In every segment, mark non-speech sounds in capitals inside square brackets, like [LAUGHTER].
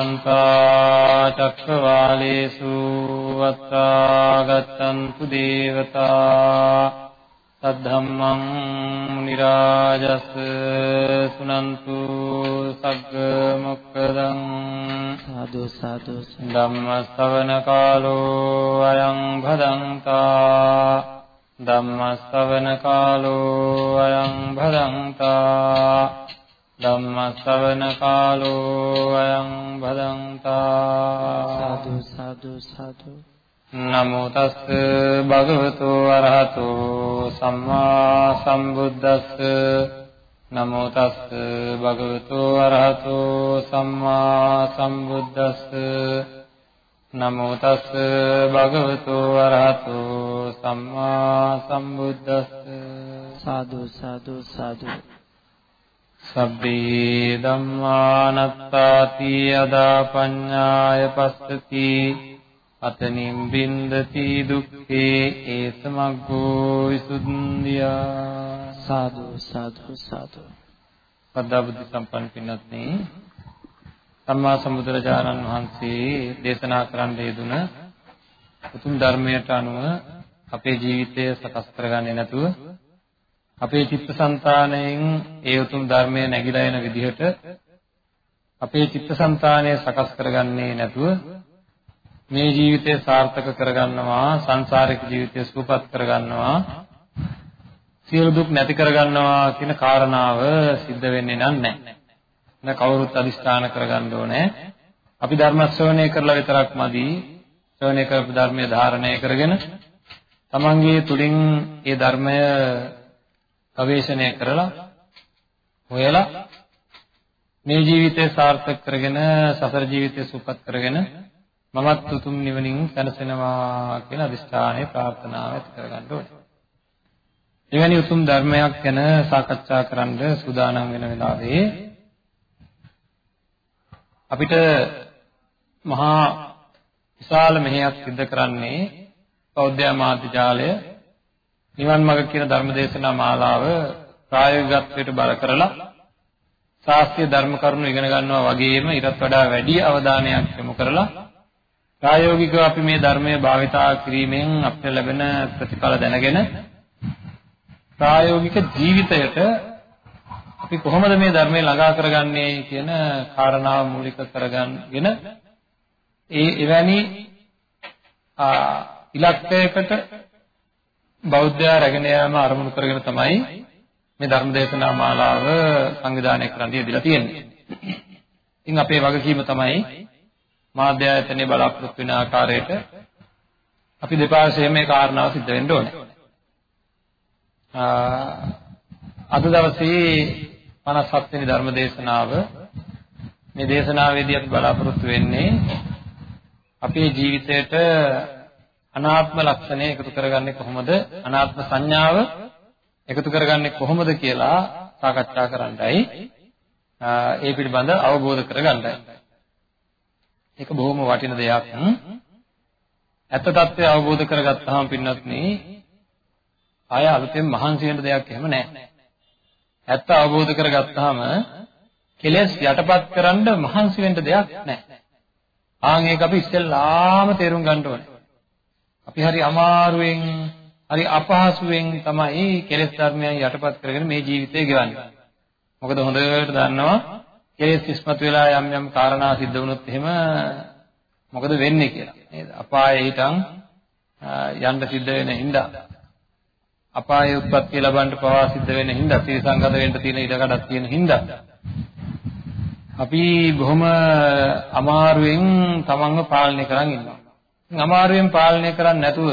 සමන්ත චක්කවාලේසු අත්තා ගච්ඡන්තු දේවතා සද්ධම්මං මුනි රාජස් සුනන්තු සග්ග මොක්කදං සාදු සාදු ධම්ම ශ්‍රවණ කාලෝ අයං භදංතා ධම්ම ශ්‍රවණ කාලෝ අයං භදංතා ධම්ම ශ්‍රවණ කාලෝ අයං භදංතා සාදු සාදු සාදු। නමෝ තස් භගවතු අරහතෝ සම්මා සම්බුද්දස්ස। නමෝ තස් භගවතු අරහතෝ සම්මා සම්බුද්දස්ස। නමෝ තස් භගවතු අරහතෝ සම්මා සම්බුද්දස්ස। සාදු සාදු සාදු සබ්බේ ධම්මානත්තාති අදා පඤ්ඤාය පස්සති අතනින් බින්දති දුක්ඛේ ඒසමග්ගෝ විසුද්ධියා සාදු සාදු සාදු. සද්ධා බුද්ධ සම්පන්න පින්වත්නි සම්මා සම්බුදුරජාණන් වහන්සේ දේශනා කරන්න යෙදුන උතුම් ධර්මයට අනුව අපේ ජීවිතය සකස් කරගන්නේ නැතුව අපේ චිත්තසංතානයෙන් ඒ උතුම් ධර්මය නැగిලා යන විදිහට අපේ චිත්තසංතානය සකස් කරගන්නේ නැතුව මේ ජීවිතය සාර්ථක කරගන්නවා සංසාරික ජීවිතය සුවපත් කරගන්නවා සියලු දුක් නැති කරගන්නවා කියන කාරණාව सिद्ध වෙන්නේ නැහැ. නැ කවුරුත් අදිස්ථාන කරගන්න ඕනේ. අපි ධර්ම ශ්‍රවණය කරලා විතරක් මදි. ශ්‍රවණය කරපු ධර්මයේ ධාරණය කරගෙන තමන්ගේ තුලින් ඒ ධර්මය ගවේෂණය කරලා හොයලා මේ ජීවිතය සාර්ථක කරගෙන සසර ජීවිතය සුවපත් කරගෙන මමත් උතුම් නිවනින් සැනසෙනවා කියන අදිෂ්ඨානය ප්‍රාර්ථනාව ඇති කරගන්න ඕනේ. එවැනි උතුම් ධර්මයක් ගැන සාකච්ඡා කරන්න සූදානම් වෙන වෙලාවේ අපිට මහා විශාල මෙහෙයක් සිද්ධ කරන්නේ බෞද්ධ මාධ්‍ය ජාලය නිවන් මඟ කියන ධර්මදේශනා මාලාව ප්‍රායෝගිකත්වයට බල කරලා ශාස්ත්‍රීය ධර්ම කරුණු ඉගෙන ගන්නවා වගේම ඊටත් වඩා වැඩි අවධානයක් යොමු කරලා ප්‍රායෝගිකව අපි මේ ධර්මය භාවිතා කිරීමෙන් අපිට ලැබෙන ප්‍රතිඵල දැනගෙන ප්‍රායෝගික ජීවිතයට අපි කොහොමද මේ ධර්මය ළඟා කරගන්නේ කියන කාරණාව මූලික කරගන්ගෙන ඒ එවැනි ඉලක්කයකට බෞද්ධයා රැගෙන යාම අරමුණු කරගෙන තමයි මේ ධර්ම දේශනා මාලාව සංවිධානය කරන්න යෙදලා තියෙන්නේ. ඉතින් අපේ වගකීම තමයි මාධ්‍ය ආයතනයේ බලාපොරොත්තු වෙන ආකාරයට අපි දෙපාර්ශ්වයෙන් මේ කාරණාව සිද්ධ වෙන්න ඕනේ. අද දවසේ 57 වෙනි ධර්ම දේශනාව මේ දේශනාවේදී අපි බලාපොරොත්තු වෙන්නේ අපේ ජීවිතයට අනාත්ම ලක්ෂණය එකතු කරගන්නේ කොහොමද? අනාත්ම සංඥාව එකතු කරගන්නේ කොහොමද කියලා සාකච්ඡා කරන්නයි ඒ පිළිබඳ අවබෝධ කරගන්නයි. ඒක බොහොම වටින දෙයක්. ඇත්ත తත්වය අවබෝධ කරගත්තාම පින්නත්නි ආය අලුතෙන් මහන්සි වෙන්න දෙයක් එහෙම නැහැ ඇත්ත අවබෝධ කරගත්තාම කෙලෙස් යටපත් කරන්න මහන්සි වෙන්න දෙයක් නැහැ ආන් ඒක අපි ඉස්සෙල්ලාම තේරුම් ගන්න ඕනේ. අපි හරි අමාරුවෙන් හරි අපහසුවෙන් තමයි කෙලෙස් ධර්මයන් යටපත් කරගෙන මේ ජීවිතය ගෙවන්නේ. මොකද හොඳට දන්නවා කෙලෙස් ඉස්මතු වෙලා යම් යම් කාරණා සිද්ධ වුණොත් එහෙම මොකද වෙන්නේ කියලා. නේද? අපායේ හිටන් යන්න සිද්ධ වෙන හින්දා අපායේ උත්පත්ති ලබන්න පවා සිද්ධ වෙන හින්දා ත්‍රිසංගත වෙන්න තියෙන ඉඩකඩක් තියෙන හින්දා අපි බොහොම අමාරුවෙන් තමන්ව පාලනය කරන් ඉන්නවා. අමාරුවෙන් පාලනය කරන්නේ නැතුව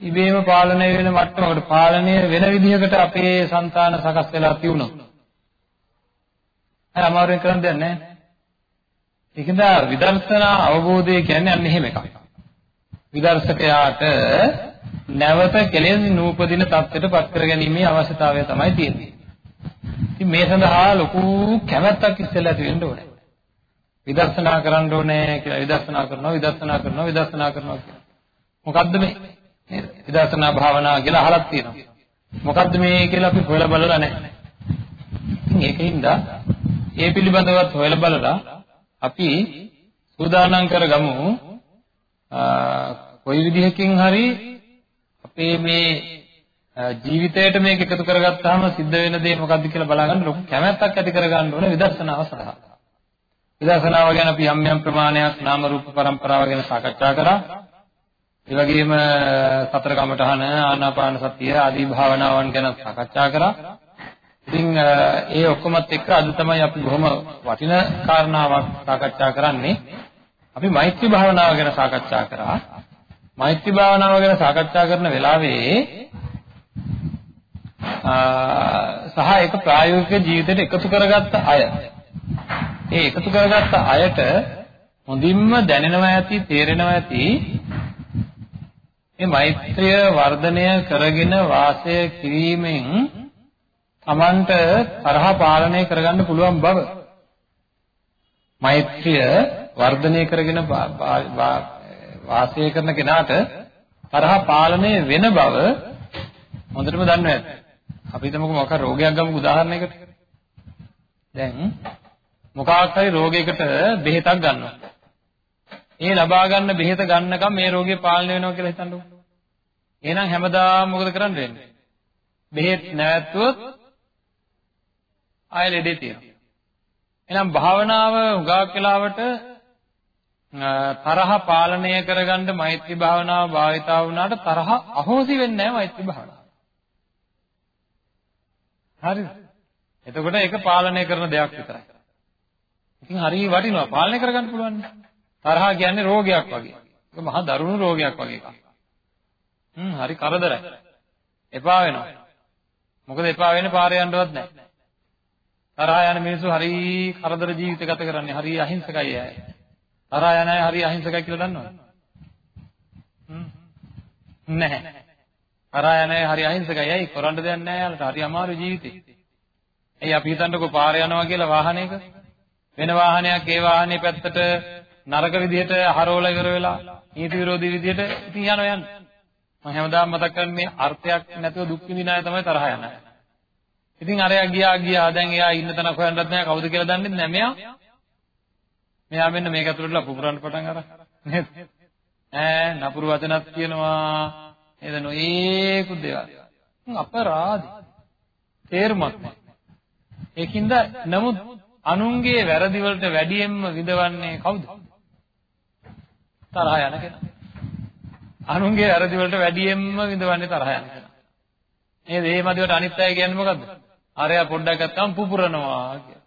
ඉබේම පාලනය වෙන මට්ටමකට පාලනය වෙන විදිහකට අපේ సంతාන සකස් වෙලා තියුණා. හරි අමාරුවෙන් කරන්න දෙයක් නැහැ. ඒකද විදර්ශනා අවබෝධය කියන්නේ අන්න එහෙම එකක්. විදර්ශකයාට නැවත කෙලෙස් නූපදින தත්ත්වයට පත් කරගැනීමේ අවශ්‍යතාවය තමයි තියෙන්නේ. ඉතින් මේ සඳහා ලොකු කැමැත්තක් ඉස්සෙල්ලා තියෙන්න ඕනේ. විදර්ශනා කරන්න ඕනේ කියලා විදර්ශනා කරනවා විදර්ශනා කරනවා විදර්ශනා කරනවා කියලා. මොකද්ද මේ? නේද? විදර්ශනා භාවනා කියලා අහලක් තියෙනවා. මොකද්ද මේ කියලා අපි හොයලා බලලා නැහැ. ඒකින්ද ඒ පිළිබඳවත් හොයලා බලලා අපි සූදානම් කරගමු කොයි විදිහකින් හරි අපේ මේ ජීවිතයට මේක එකතු කරගත්තාම සිද්ධ වෙන දේ මොකක්ද කියලා බලාගන්න ලොකු කැමැත්තක් ඇති කරගන්න ඕනේ විදර්ශනාව සඳහා. විදර්ශනාව ගැන අපි යම් යම් ප්‍රමාණයක් නාම රූප પરම්පරාව ගැන සාකච්ඡා කරා. ඒ වගේම සතර කමඨහන ආනාපාන සතිය ආදී භාවනාවන් ගැන සාකච්ඡා කරා. ඉතින් ඒ ඔක්කොමත් එක්ක අද තමයි අපි බොහොම වටින කාරණාවක් සාකච්ඡා කරන්නේ. අපි මෛත්‍රී භාවනාව ගැන සාකච්ඡා කරා. මෛත්‍රී භාවනාව ගැන සාකච්ඡා කරන වෙලාවේ සහ ඒක ප්‍රායෝගික ජීවිතයට එකතු කරගත්ත අය. ඒ එකතු කරගත්ත අයට හොඳින්ම දැනෙනවා ඇති, තේරෙනවා ඇති මේ මෛත්‍රිය වර්ධනය කරගෙන වාසය කිරීමෙන් Tamanට තරහ පාලනය කරගන්න පුළුවන් බව. මෛත්‍රිය වර්ධනය කරගෙන වාසය කරන කෙනාට තරහ පාලනය වෙන බව හොඳටම දන්නවා ඇති. අපි හිතමුකෝ මොකක් රෝගයක් ගමුකෝ උදාහරණයකට. දැන් මොකක් හරි රෝගයකට බෙහෙතක් ගන්නවා. ඒ ලබා ගන්න බෙහෙත ගන්නකම් මේ රෝගය පාලනය වෙනවා කියලා හිතන්නකෝ. එහෙනම් හැමදාම මොකද කරන්න වෙන්නේ? බෙහෙත් නැවැත්තුවොත් ආයෙ ලෙඩේ තියෙනවා. එහෙනම් භාවනාව උගාක් වෙලාවට තරහ පාලනය කරගන්න මෛත්‍රී භාවනාව භාවිතා වුණාට තරහ අහෝසි වෙන්නේ නැහැ මෛත්‍රී භාවනාව. හරිද? එතකොට ඒක පාලනය කරන දෙයක් විතරයි. ඉතින් හරිය වටිනවා පාලනය කරගන්න පුළුවන්. තරහ කියන්නේ රෝගයක් වගේ. ඒක මහා දරුණු රෝගයක් වගේ එකක්. හ්ම් හරි කරදරයි. එපා වෙනවා. මොකද එපා වෙන්නේ පාරේ යන්නවත් නැහැ. තරහා යන මිනිස්සු හරි කරදර ජීවිත ගත කරන්නේ හරි අහිංසකයි අය. තරහා යන අය හරි අහිංසකයි කියලා දන්නවද? නැහැ. තරහා යන අය හරි අහිංසකයි. ඇයි? කරන්න දෙයක් නැහැ යාළුවට. හරි අමාරු ජීවිතේ. එයි අපි හිතන්නකෝ පාරේ යනවා කියලා වාහනයක වෙන වාහනයක් ඒ වාහනේ පැත්තට නරක විදිහට හරවලා ඉවර වෙලා නීති විරෝධී විදිහට ඉතින් යනවා යන්න. මම හැමදාම මතක් කරන්නේ මේ අර්ථයක් නැතුව දුක් විඳින අය තමයි තරහ යන අය. ඉතින් අරයා ගියා ගියා දැන් එයා ඉන්න තැනක් හොයන්නත් නැහැ කවුද කියලා දන්නේ නැහැ මෙයා. මෙයා මෙන්න මේක ඇතුළට පුපුරන්න පටන් අරන් නේද? ඈ නපුරු වචනත් කියනවා නේද නොඒකුත් දේවල්. අපරාධි. තේරුමක් නැහැ. ඒකින්ද නමුත් අනුන්ගේ වැරදි වලට වැඩියෙන්ම විඳවන්නේ කවුද? තරහ යන කෙනා. අනුන්ගේ වැරදි වලට වැඩියෙන්ම විඳවන්නේ තරහ යන කෙනා. නේද? මේ මදිවට අනිත් අය කියන්නේ මොකද්ද? අරයා පොඩ්ඩක් ගත්තාම පුපුරනවා කියලා.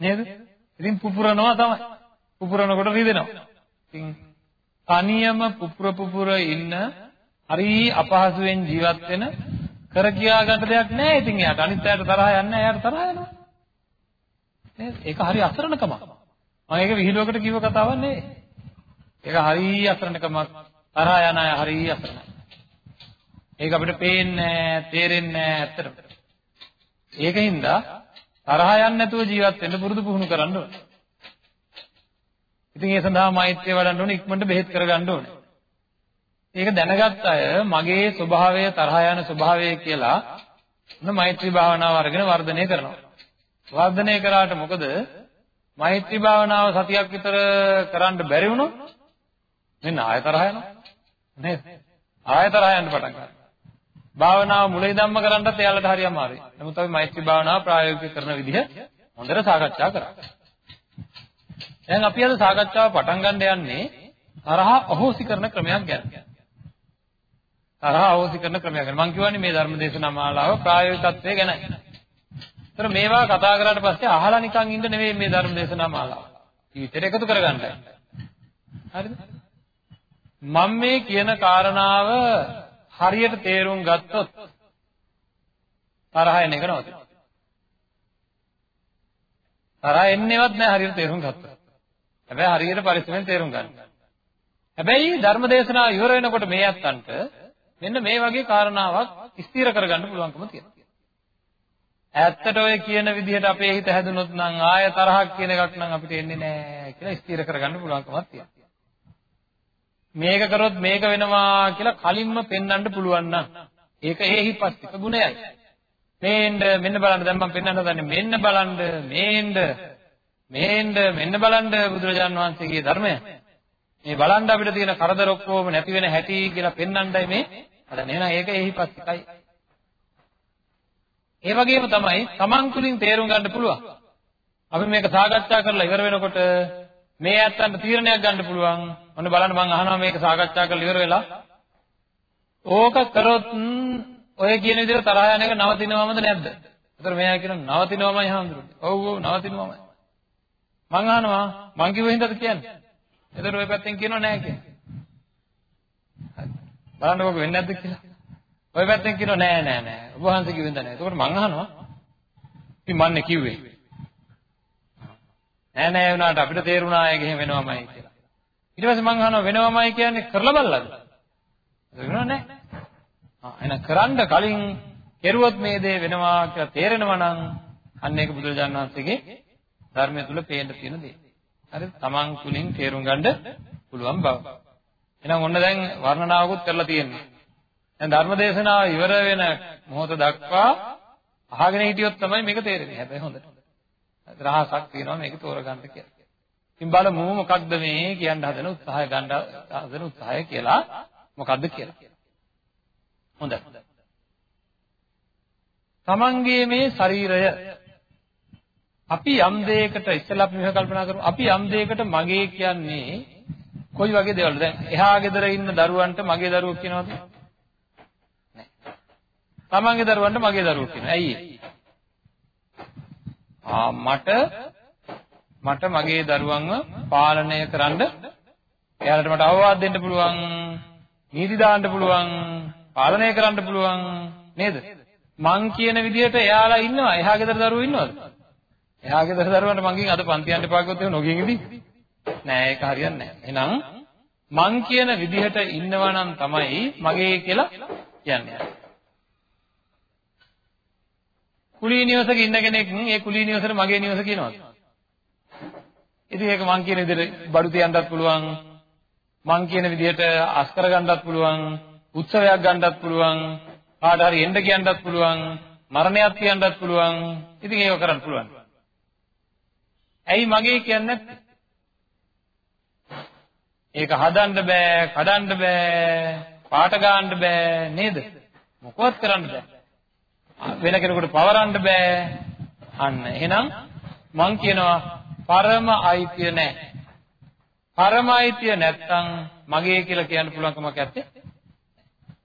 නේද? ඉතින් පුපුරනවා තමයි. පුපුරනකොට රිදෙනවා. ඉතින් තනියම පුපුර පුපුර ඉන්න හරි අපහසුයෙන් ජීවත් වෙන කර කියා ගන්න දෙයක් නැහැ. ඉතින් එයාට අනිත් අයට තරහ යන්නේ නැහැ. එයාට තරහ යනවා. නේද? ඒක හරි අසරණකමක්. මම ඒක විහිළුවකට කිව්ව කතාවක් නෙවෙයි. ඒක හරි අසරණකමක්. තරහ යන අය හරි අසරණයි. ඒක අපිට පේන්නේ නැහැ, තේරෙන්නේ නැහැ ඇත්තටම. ඒකින්ද තරහ යන්නේ නැතුව ජීවත් වෙන්න පුරුදු පුහුණු කරන්න ඕනේ. ඉතින් ඒ සඳහා මෛත්‍රිය වඩන්න ඕනේ, ඉක්මනට බෙහෙත් කරගන්න ඕනේ. ඒක දැනගත් අය මගේ ස්වභාවය තරහ යන ස්වභාවය කියලා මොන මෛත්‍රී භාවනාව අරගෙන වර්ධනය කරනවා. වර්ධනය කරාට මොකද මෛත්‍රී භාවනාව සතියක් විතර කරන්න බැරි වුණොත් මෙන්න ආය තරහ යනවා. නේද? ආය තරහ යන්න පටන් ගන්නවා. භාවනාව මුලින් ධම්ම කරන්නත් එයාලට හරි අමාරුයි. නමුත් අපි මෛත්‍රී භාවනාව ප්‍රායෝගික කරන විදිහ හොඳට සාකච්ඡා කරා. දැන් අපි අද සාකච්ඡාව පටන් ගන්න යන්නේ තරහ අහෝසි කරන ක්‍රමයක් ගැන. තරහ අහෝසි කරන ක්‍රමයක් ගැන. මම කියවනේ මේ ධර්ම දේශනා මාලාව ප්‍රායෝගිකත්වයේ ගැනයි. ඒතර මේවා කතා කරාට පස්සේ අහලා නිකන් ඉන්න නෙවෙයි මේ ධර්ම දේශනා මාලාව. ජීවිතේට එකතු කරගන්නයි. හරිද? මම මේ කියන කාරණාව හරියට තේරුම් ගත්තොත් තරහ එන එක නවතිනවා. තරහ එන්නේවත් නැහැ හරියට තේරුම් ගත්තොත්. හැබැයි හරියට පරිස්සමෙන් තේරුම් ගන්න. හැබැයි ධර්ම දේශනාව ඉවර වෙනකොට මේ අත්තන්ට මෙන්න මේ වගේ කාරණාවක් ස්ථිර කරගන්න පුළුවන්කම තියෙනවා. ඇත්තට ඔය කියන විදිහට අපේ හිත හැදුනොත් නම් ආය තරහක් කියන එකක් නම් අපිට එන්නේ නැහැ කියලා ස්ථිර කරගන්න පුළුවන්කමක් තියෙනවා. මේක කරොත් මේක වෙනවා කියලා කලින්ම පෙන්වන්න පුළුවන් නම් ඒක හේහිපස්තික ගුණයයි. මේන්න මෙන්න බලන්න දැන් මම පෙන්වන්න හදන්නේ මෙන්න බලන්න මේන්න මෙහෙන්න මෙන්න බලන්න බුදුරජාන් වහන්සේගේ ධර්මය. මේ බලන්න අපිට තියෙන කරදර ඔක්කොම නැති වෙන හැටි කියලා පෙන්වන්නයි මේ හදන්නේ. එහෙනම් ඒක එහිපත්තිකයි. ඒ වගේම තමයි Taman තුලින් තේරුම් ගන්න පුළුවන්. අපි මේක සාකච්ඡා කරලා ඉවර වෙනකොට මේ ඇත්තන්ට තීරණයක් ගන්න පුළුවන්. ඔන්න බලන්න මම අහනවා මේක සාකච්ඡා කරලා ඉවර වෙලා ඕක කරොත් ඔය කියන විදිහට තරහ යන එක නවතිනවමද නැද්ද? ඒතර මෙයා කියනවා නවතිනවමයි හාමුදුරුවෝ. ඔව් ඔව් නවතිනවමයි. මං අහනවා මං කිව්ව හින්දාද කියන්නේ? ඒතර ඔය පැත්තෙන් කියනවා නෑ කියන්නේ. බලන්නකො වෙන්නේ නැද්ද කියලා. ඔය පැත්තෙන් කියනවා නෑ නෑ නෑ. ඔබ වහන්සේ කිව්වෙන්ද නෑ. ඒකට මං අහනවා ඉතින් මන්නේ කිව්වේ. නෑ නෑ වුණාට අපිට තේරුණා ඒක එහෙම වෙනවමයි කියලා. ඊට පස්සේ මං අහනවා වෙනවමයි කියන්නේ කරලා බලලාද? වෙනව නෑ. ආ එහෙනම් කරන්න කලින් කෙරුවොත් මේ දේ වෙනවා කියලා තේරෙනවා නම් අන්න ඒක බුදුරජාණන් වහන්සේගේ ධර්මය තුල පේන්න තියෙන දේ. හරිද? Taman තුලින් තේරුම් ගන්න පුළුවන් බව. එහෙනම් ඔන්න දැන් වර්ණනාවකුත් කරලා තියෙනවා. දැන් ධර්මදේශනාව ඉවර වෙන මොහොත දක්වා අහගෙන හිටියොත් තමයි මේක තේරෙන්නේ. හැබැයි හොඳට. රහසක් තියෙනවා මේක තෝරගන්න කියලා. ඉතින් බලමු මොකක්ද මේ කියන්න හදන උත්සාහය ගන්න හදන උත්සාහය කියලා මොකක්ද කියලා. හොඳයි. තමන්ගේ මේ ශරීරය අපි යම් දෙයකට ඉස්සෙල්ලා අපි මෙහෙම කල්පනා කරමු අපි යම් දෙයකට මගේ කියන්නේ කොයි වගේ දේවල්ද දැන් එහා ගෙදර ඉන්න දරුවන්ට මගේ දරුවෝ කියනවද තමන්ගේ දරුවන්ට මගේ දරුවෝ කියනවා. ඇයි ආ මට මට මගේ දරුවන්ව පාලනය කරන්න එයාලට මට අවවාද දෙන්න පුළුවන්, නීති දාන්න පුළුවන්, පාලනය කරන්න පුළුවන් නේද? මං කියන විදිහට එයාලා ඉන්නවා. එහා ගෙදර දරුවෝ ඉන්නවද? එහා ගෙදර දරුවන්ට මංගෙන් අද පන්ති යන්න එපා කිව්වොත් එහෙම නොගියන් ඉදී. නෑ ඒක හරියන්නේ නෑ. එහෙනම් මං කියන විදිහට ඉන්නවා නම් තමයි මගේ කියලා කියන්නේ. කුලී නිවසක ඉන්න කෙනෙක් ඒ කුලී නිවසට මගේ නිවස කියනවාද? ඉතින් ඒක මං කියන විදිහට බඩු තියන්නත් පුළුවන්. මං කියන විදිහට අස්කර ගන්නත් පුළුවන්. උත්සවයක් ගන්නත් පුළුවන්. කාට හරි එන්න කියන්නත් පුළුවන්. මරණයක් කියන්නත් පුළුවන්. ඉතින් ඒක කරන්න පුළුවන්. ඇයි මගේ කියන්නේ නැත්තේ? ඒක හදන්න බෑ, කඩන්න බෑ, පාට ගන්න බෑ නේද? මොකවත් කරන්න බෑ. වෙන කෙනෙකුට පවරන්න බෑ. අන්න එහෙනම් මං කියනවා පරම අයිතිය නැහැ. පරම අයිතිය නැත්තම් මගේ කියලා කියන්න පුළුවන් කමක් නැත්තේ.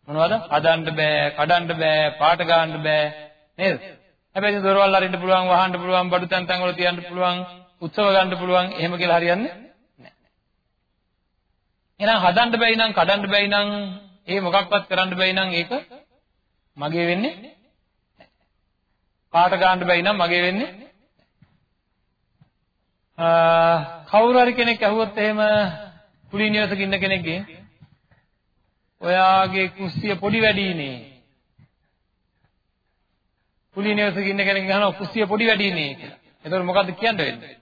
මොනවද? හදන්න බෑ, කඩන්න බෑ, පාට ගන්න බෑ නේද? හැබැයි දොරවල් අරින්න පුළුවන්, වහන්න පුළුවන්, බඩු තැන් තැන් වල තියන්න පුළුවන්, උත්සව ගන්න පුළුවන්. එහෙම කියලා හරියන්නේ නැහැ. එහෙනම් හදන්න බැයි නම්, කඩන්න බැයි නම්, ඒ මොකක්වත් කරන්න බැයි නම් ඒක මගේ වෙන්නේ කාට ගන්න බැයි නම් මගේ වෙන්නේ කවුරු හරි කෙනෙක් ඇහුවොත් එහෙම කුලී නිවසක ඉන්න කෙනෙක්ගෙන් ඔයාගේ කුස්සිය පොඩි වැඩිනේ කුලී නිවසක ඉන්න කෙනෙක් අහනවා කුස්සිය පොඩි වැඩිනේ කියලා. එතකොට මොකද්ද කියන්න වෙන්නේ?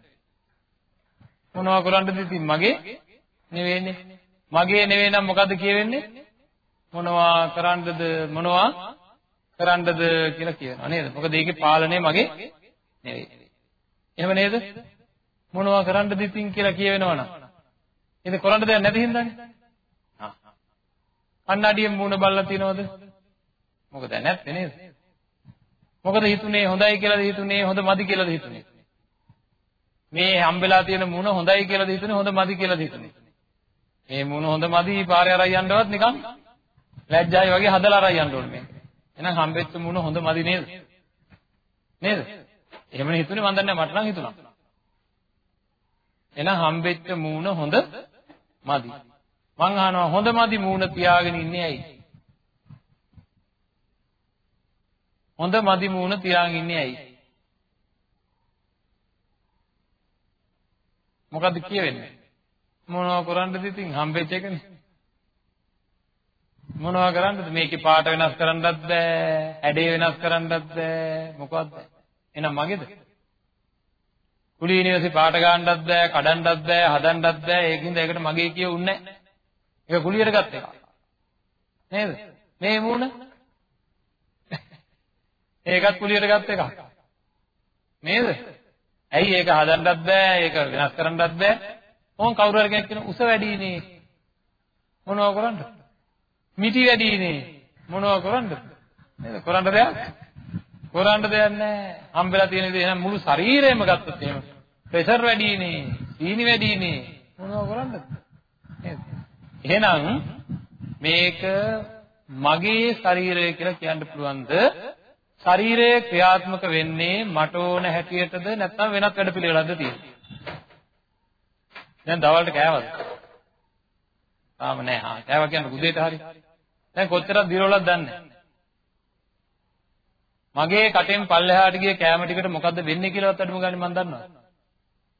මොනවා කරන්නද ඉතින් මගේ නෙවෙයිනේ. මගේ නෙවෙයි නම් මොකද්ද කියවෙන්නේ? මොනවා කරන්නද මොනවා කරන්නද කියලා කියනවා නේද? මොකද ඒකේ පාලනය මගේ නෙවෙයි. එහෙම නේද? මොනවා කරන්නද ඉතින් කියලා කියවෙනවනම්. ඉතින් කරන්න දෙයක් නැති හින්දානේ. ආ. කන්නඩියෙන් මූණ බලලා තියනවද? මොකද නැත්තේ නේද? මොකද හිතුනේ හොඳයි කියලාද හිතුනේ හොඳ මදි කියලාද හිතුනේ? මේ හම්බෙලා තියෙන මූණ හොඳයි කියලාද හිතුනේ හොඳ මදි කියලාද හිතුනේ? මේ මූණ හොඳ මදි පාරේ අරයි යන්නවත් නිකන් ලැජ්ජායි වගේ හදලා අරයි යන්න ඕනේ මේක. එහෙනම් හම්බෙච්ච මුණ හොඳ මදි නේද? නේද? එහෙමනේ හිතුනේ මන් දන්නේ මට නම් හිතුණා. එහෙනම් හම්බෙච්ච මූණ හොඳ මදි. මං අහනවා හොඳ මදි මූණ තියාගෙන ඉන්නේ ඇයි? හොඳ මදි මූණ තියාගෙන ඉන්නේ ඇයි? මොකද්ද කියවෙන්නේ? මොනවා කරන්නද ඉතින් හම්බෙච්ච එකනේ. මොනවා කරන්නද? මේකේ පාට වෙනස් කරන්නත් බෑ. හැඩේ වෙනස් කරන්නත් බෑ. මොකවත් බෑ එහෙනම් මගේද? කුලී නිවසේ පාට ගන්නත් බෑ කඩන්නත් බෑ හදන්නත් බෑ. ඒකින්ද ඒකට මගේ කියුන්නේ නැහැ. ඒක කුලියට ගත්ත එක නේද? මේ මූණ? [LAUGHS] ඒකත් කුලියට ගත්ත එකක්. නේද? ඇයි ඒක හදන්නත් බෑ, ඒක වෙනස් කරන්නත් බෑ. ඕන් කවුරු හරි කෙනෙක් කියන උස වැඩිනේ. මොනව කරන්නද? මිටි වැඩිනේ. මොනව කරන්නද? නේද? කරන්න දෙයක්? කරන්න දෙයක් නැහැ. හම්බෙලා තියෙන දේ එහෙනම් මුළු ශරීරයම ගත්තොත් එහෙම ප්‍රෙෂර් වැඩිනේ, සීනි වැඩිනේ. මොනව කරන්නද? නේද? එහෙනම් මේක මගේ ශරීරය කියලා කියන්න පුළුවන්ද? ශරීරය ක්‍රියාත්මක වෙන්නේ මට ඕන හැටියටද නැත්නම් වෙනත් වැඩ පිළිවෙලක්ද තියෙන්නේ? දැන් දවල්ට කෑවද? තාම නෑ. හා කෑවා කියන්නේ උදේට හරි. දැන් කොච්චරක් දිරවලක් දන්නේ මගේ කටෙන් පල්ලෙහාට ගිය කෑම ටිකට මොකද්ද වෙන්නේ කියලාවත් අඩුම ගානේ මම දන්නවා.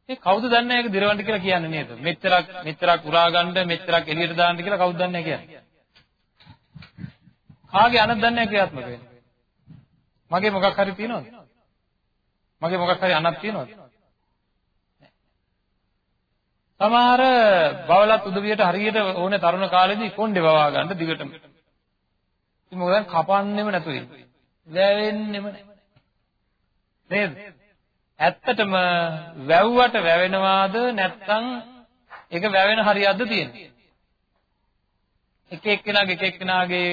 ඒ කවුද දන්නේ ඒක දිරවන්න කියලා කියන්නේ නේද? මෙච්චරක් මෙච්චරක් උරා ගන්න මෙච්චරක් එළියට දාන්න කියලා කවුද දන්නේ කියන්නේ? කාගේ අනක් දන්නේ ක්‍රියාත්මක වෙන්නේ? මගේ මොකක් හරි තියනවද? මගේ මොකක් හරි අනක් තියනවද? සමහර බවලත් උදවියට හරියට ඕනේ තරුණ කාලේදී කොණ්ඩේ වවා ගන්න දිගටම. ඉතින් මොකද කපන්නෙම නැතුව ඉන්නේ. වැවෙන්නෙම නැහැ. නේද? ඇත්තටම වැව්වට වැවෙනවාද නැත්නම් ඒක වැවෙන හරියක්ද තියෙන්නේ? එක එක්කෙනාගේ එක එක්කෙනාගේ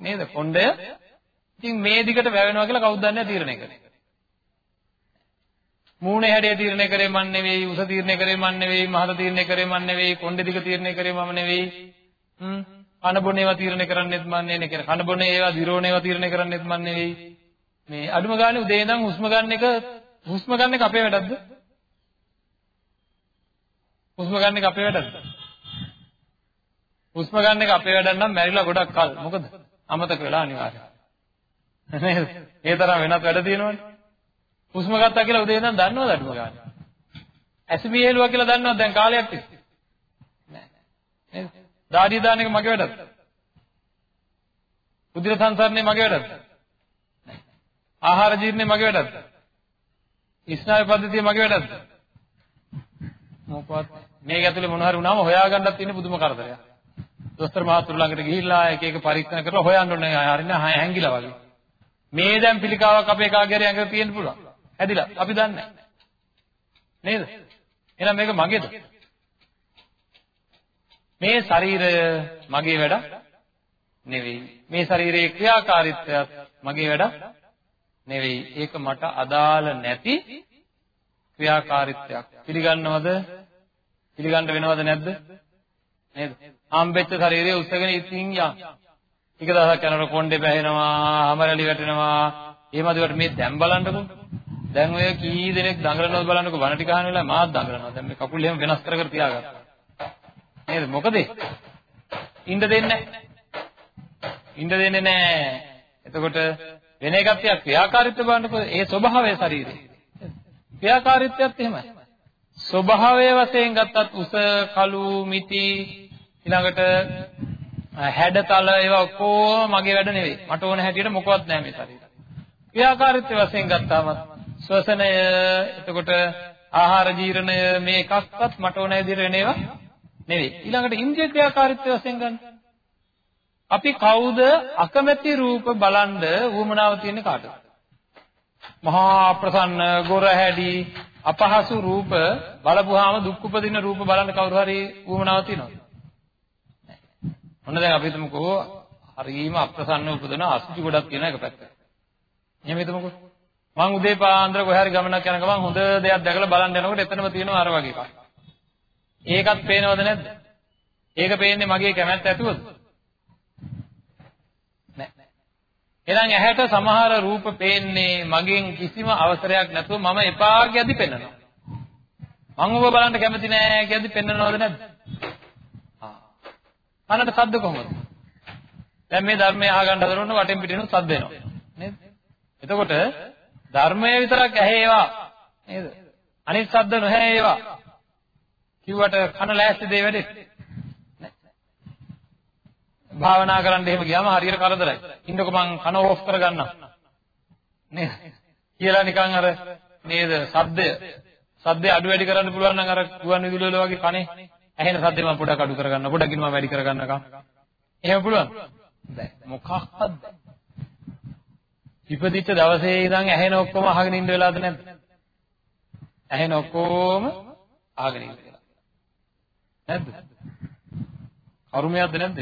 නේද කොණ්ඩය ඉතින් මේ දිගට වැවෙනවා කියලා කවුද දන්නේ තීරණය කරන්නේ මූණේ හැඩය තීරණය කරේ මන් නෙවෙයි උස තීරණය කරේ මන් නෙවෙයි මහත තීරණය කරේ මන් නෙවෙයි කොණ්ඩේ දිග තීරණය කරේ මම නෙවෙයි හ්ම් කන බොන ඒවා තීරණය කරන්නෙත් මන් නෙවෙයි කියන කන බොන ඒවා දිරෝණ ඒවා තීරණය කරන්නෙත් මන් නෙවෙයි මේ අඩුම ගානේ උදේ ඉඳන් හුස්ම ගන්න එක හුස්ම ගන්න එක අපේ වැඩක්ද හුස්ම ගන්න එක අපේ වැඩක්ද හුස්ම ගන්න එක අපේ වැඩක් නම් මැරිලා ගොඩක් කල් මොකද අමතක වෙලා අනිවාර්යයෙන් නේද? ඒ තරම් වෙනත් වැඩ තියෙනවනේ. හුස්ම ගත්තා කියලා උදේ ඉඳන් දන්නවද අඩුම ගානේ? ඇසිබි හෙළුවා කියලා දන්නවද දැන් කාලයක් තිස්සේ? නෑ. නේද? දාඩිය දාන එක මගේ වැඩක්ද? උදිර සංසරණය මගේ වැඩක්ද? ආහාර ජීර්ණය මගේ වැඩක්ද? ස්නායු පද්ධතිය මගේ වැඩක්ද? මොකවත් මේක ඇතුලේ මොන හරි වුණාම හොයාගන්නත් තියෙන පුදුම කරදරයක්. දොස්තර මහතුරු ළඟට ගිහිල්ලා එක එක පරීක්ෂණ කරලා හොයන්න ඕනේ හරිනේ හැංගිලා වගේ. මේ දැන් පිළිකාවක් අපේ කාගේ හරි ඇඟට තියෙන්න පුළුවන්. ඇදිලා අපි දන්නේ නේද? එහෙනම් මේක මගේද? මේ ශරීරය මගේ වැඩ නෙවෙයි. මේ ශරීරයේ ක්‍රියාකාරීත්වයත් මගේ වැඩ නෙවෙයි. ඒක මට අදාළ නැති ක්‍රියාකාරීත්වයක්. පිළිගන්නවද? පිළිගන්න වෙනවද නැද්ද? නේද? හම්බෙච්ච ශරීරය උස්සගෙන ඉතින් යම්. ටික දවසක් යනකොට කොණ්ඩේ පැහෙනවා, හැමරලි වැටෙනවා. එහෙම අදිවට මේ දැන් බලන්නකො. දැන් ඔය කී දෙනෙක් දඟලනවද බලන්නකො වණ ටික අහන වෙලාව මාත් දඟලනවා. දැන් මේ කකුල් එහෙම වෙනස් කර කර තියාගත්තා. නේද? මොකද? ඉන්න දෙන්නේ නැහැ. ඉන්න දෙන්නේ නැහැ. එතකොට වෙන එකක් තියා ක්‍රියාකාරීත්වය බලන්නකො ඒ ස්වභාවය ශරීරේ. ක්‍රියාකාරීත්වයත් එහෙමයි. ස්වභාවය වශයෙන් ගත්තත් උස කළු මිටි ඊළඟට හැඩතල ඒවා ඔක්කොම මගේ වැඩ නෙවෙයි. මට ඕන හැටියට මොකවත් නැහැ මේ ශරීරය. ක්‍රියාකාරීත්වය වශයෙන් ගත්තාම ශ්වසනය එතකොට ආහාර ජීර්ණය මේ එකක්වත් මට ඕන විදිහට වෙන ඒවා නෙවෙයි. ඊළඟට ඉන්ද්‍රිය ක්‍රියාකාරීත්වය වශයෙන් ගන්න. අපි කවුද අකමැති රූප බලන්ඩ වුමනාව තියෙන කාටද? මහා ප්‍රසන්න ගොරහැඩි අපහසු රූප බලපුවාම දුක් උපදින රූප බලන්න කවුරු හරි වුමනාවක් තියෙනවද? ඔන්න දැන් අපි හිතමුකෝ හරීම අප්‍රසන්න උපදන අසුචි ගොඩක් තියෙන එක පැත්තක. එහෙම හිතමුකෝ. මං උදේ පාන්දර කොහේ හරි ගමනක් යන ගමන් හොඳ දෙයක් දැකලා බලන්න යනකොට එතනම තියෙනවා අර වගේ එකක්. ඒකත් පේනවද නැද්ද? ඒක පේන්නේ මගේ කැමැත්ත ඇතුවද? නැහැ. එහෙනම් ඇහැට සමහර රූප පේන්නේ මගෙන් කිසිම අවසරයක් නැතුව මම එපා කියද්දි පෙන්වනවා. මම ඔබ බලන්න කැමති නෑ කියද්දි පෙන්වනවද නැද්ද? කනට සද්ද කොහොමද? දැන් මේ ධර්මය අහගන්න හදනකොට වටෙන් පිටිනුත් සද්ද එනවා. නේද? එතකොට ධර්මය විතරක් ඇහේවා නේද? අනිත් සද්ද නොහැ ඒවා. කිව්වට කන ලෑස්ති දෙය වැඩේ. භාවනා කරන්න එහෙම ගියාම හරියට කරදරයි. ඉන්නකො මං කන ඕෆ් කරගන්නම්. නේද? කියලා නිකන් අර නේද? සද්දය සද්දය අඩු වැඩි කරන්න පුළුවන් නම් අර ගුවන් විදුලි වල වගේ කනේ ඇහෙන සද්දේ මම පොඩක් අඩු කරගන්න පොඩකින් මම වැඩි කරගන්නකම් එහෙම පුළුවන් බෑ මොකක්වත් ඉපදිච්ච දවසේ ඉඳන් ඇහෙන ඔක්කොම අහගෙන ඉන්න වෙලාවද නැද්ද ඇහෙන ඔක්කොම ආගෙන ඉන්න කියලා. නැද්ද? කරුමයක්ද නැද්ද?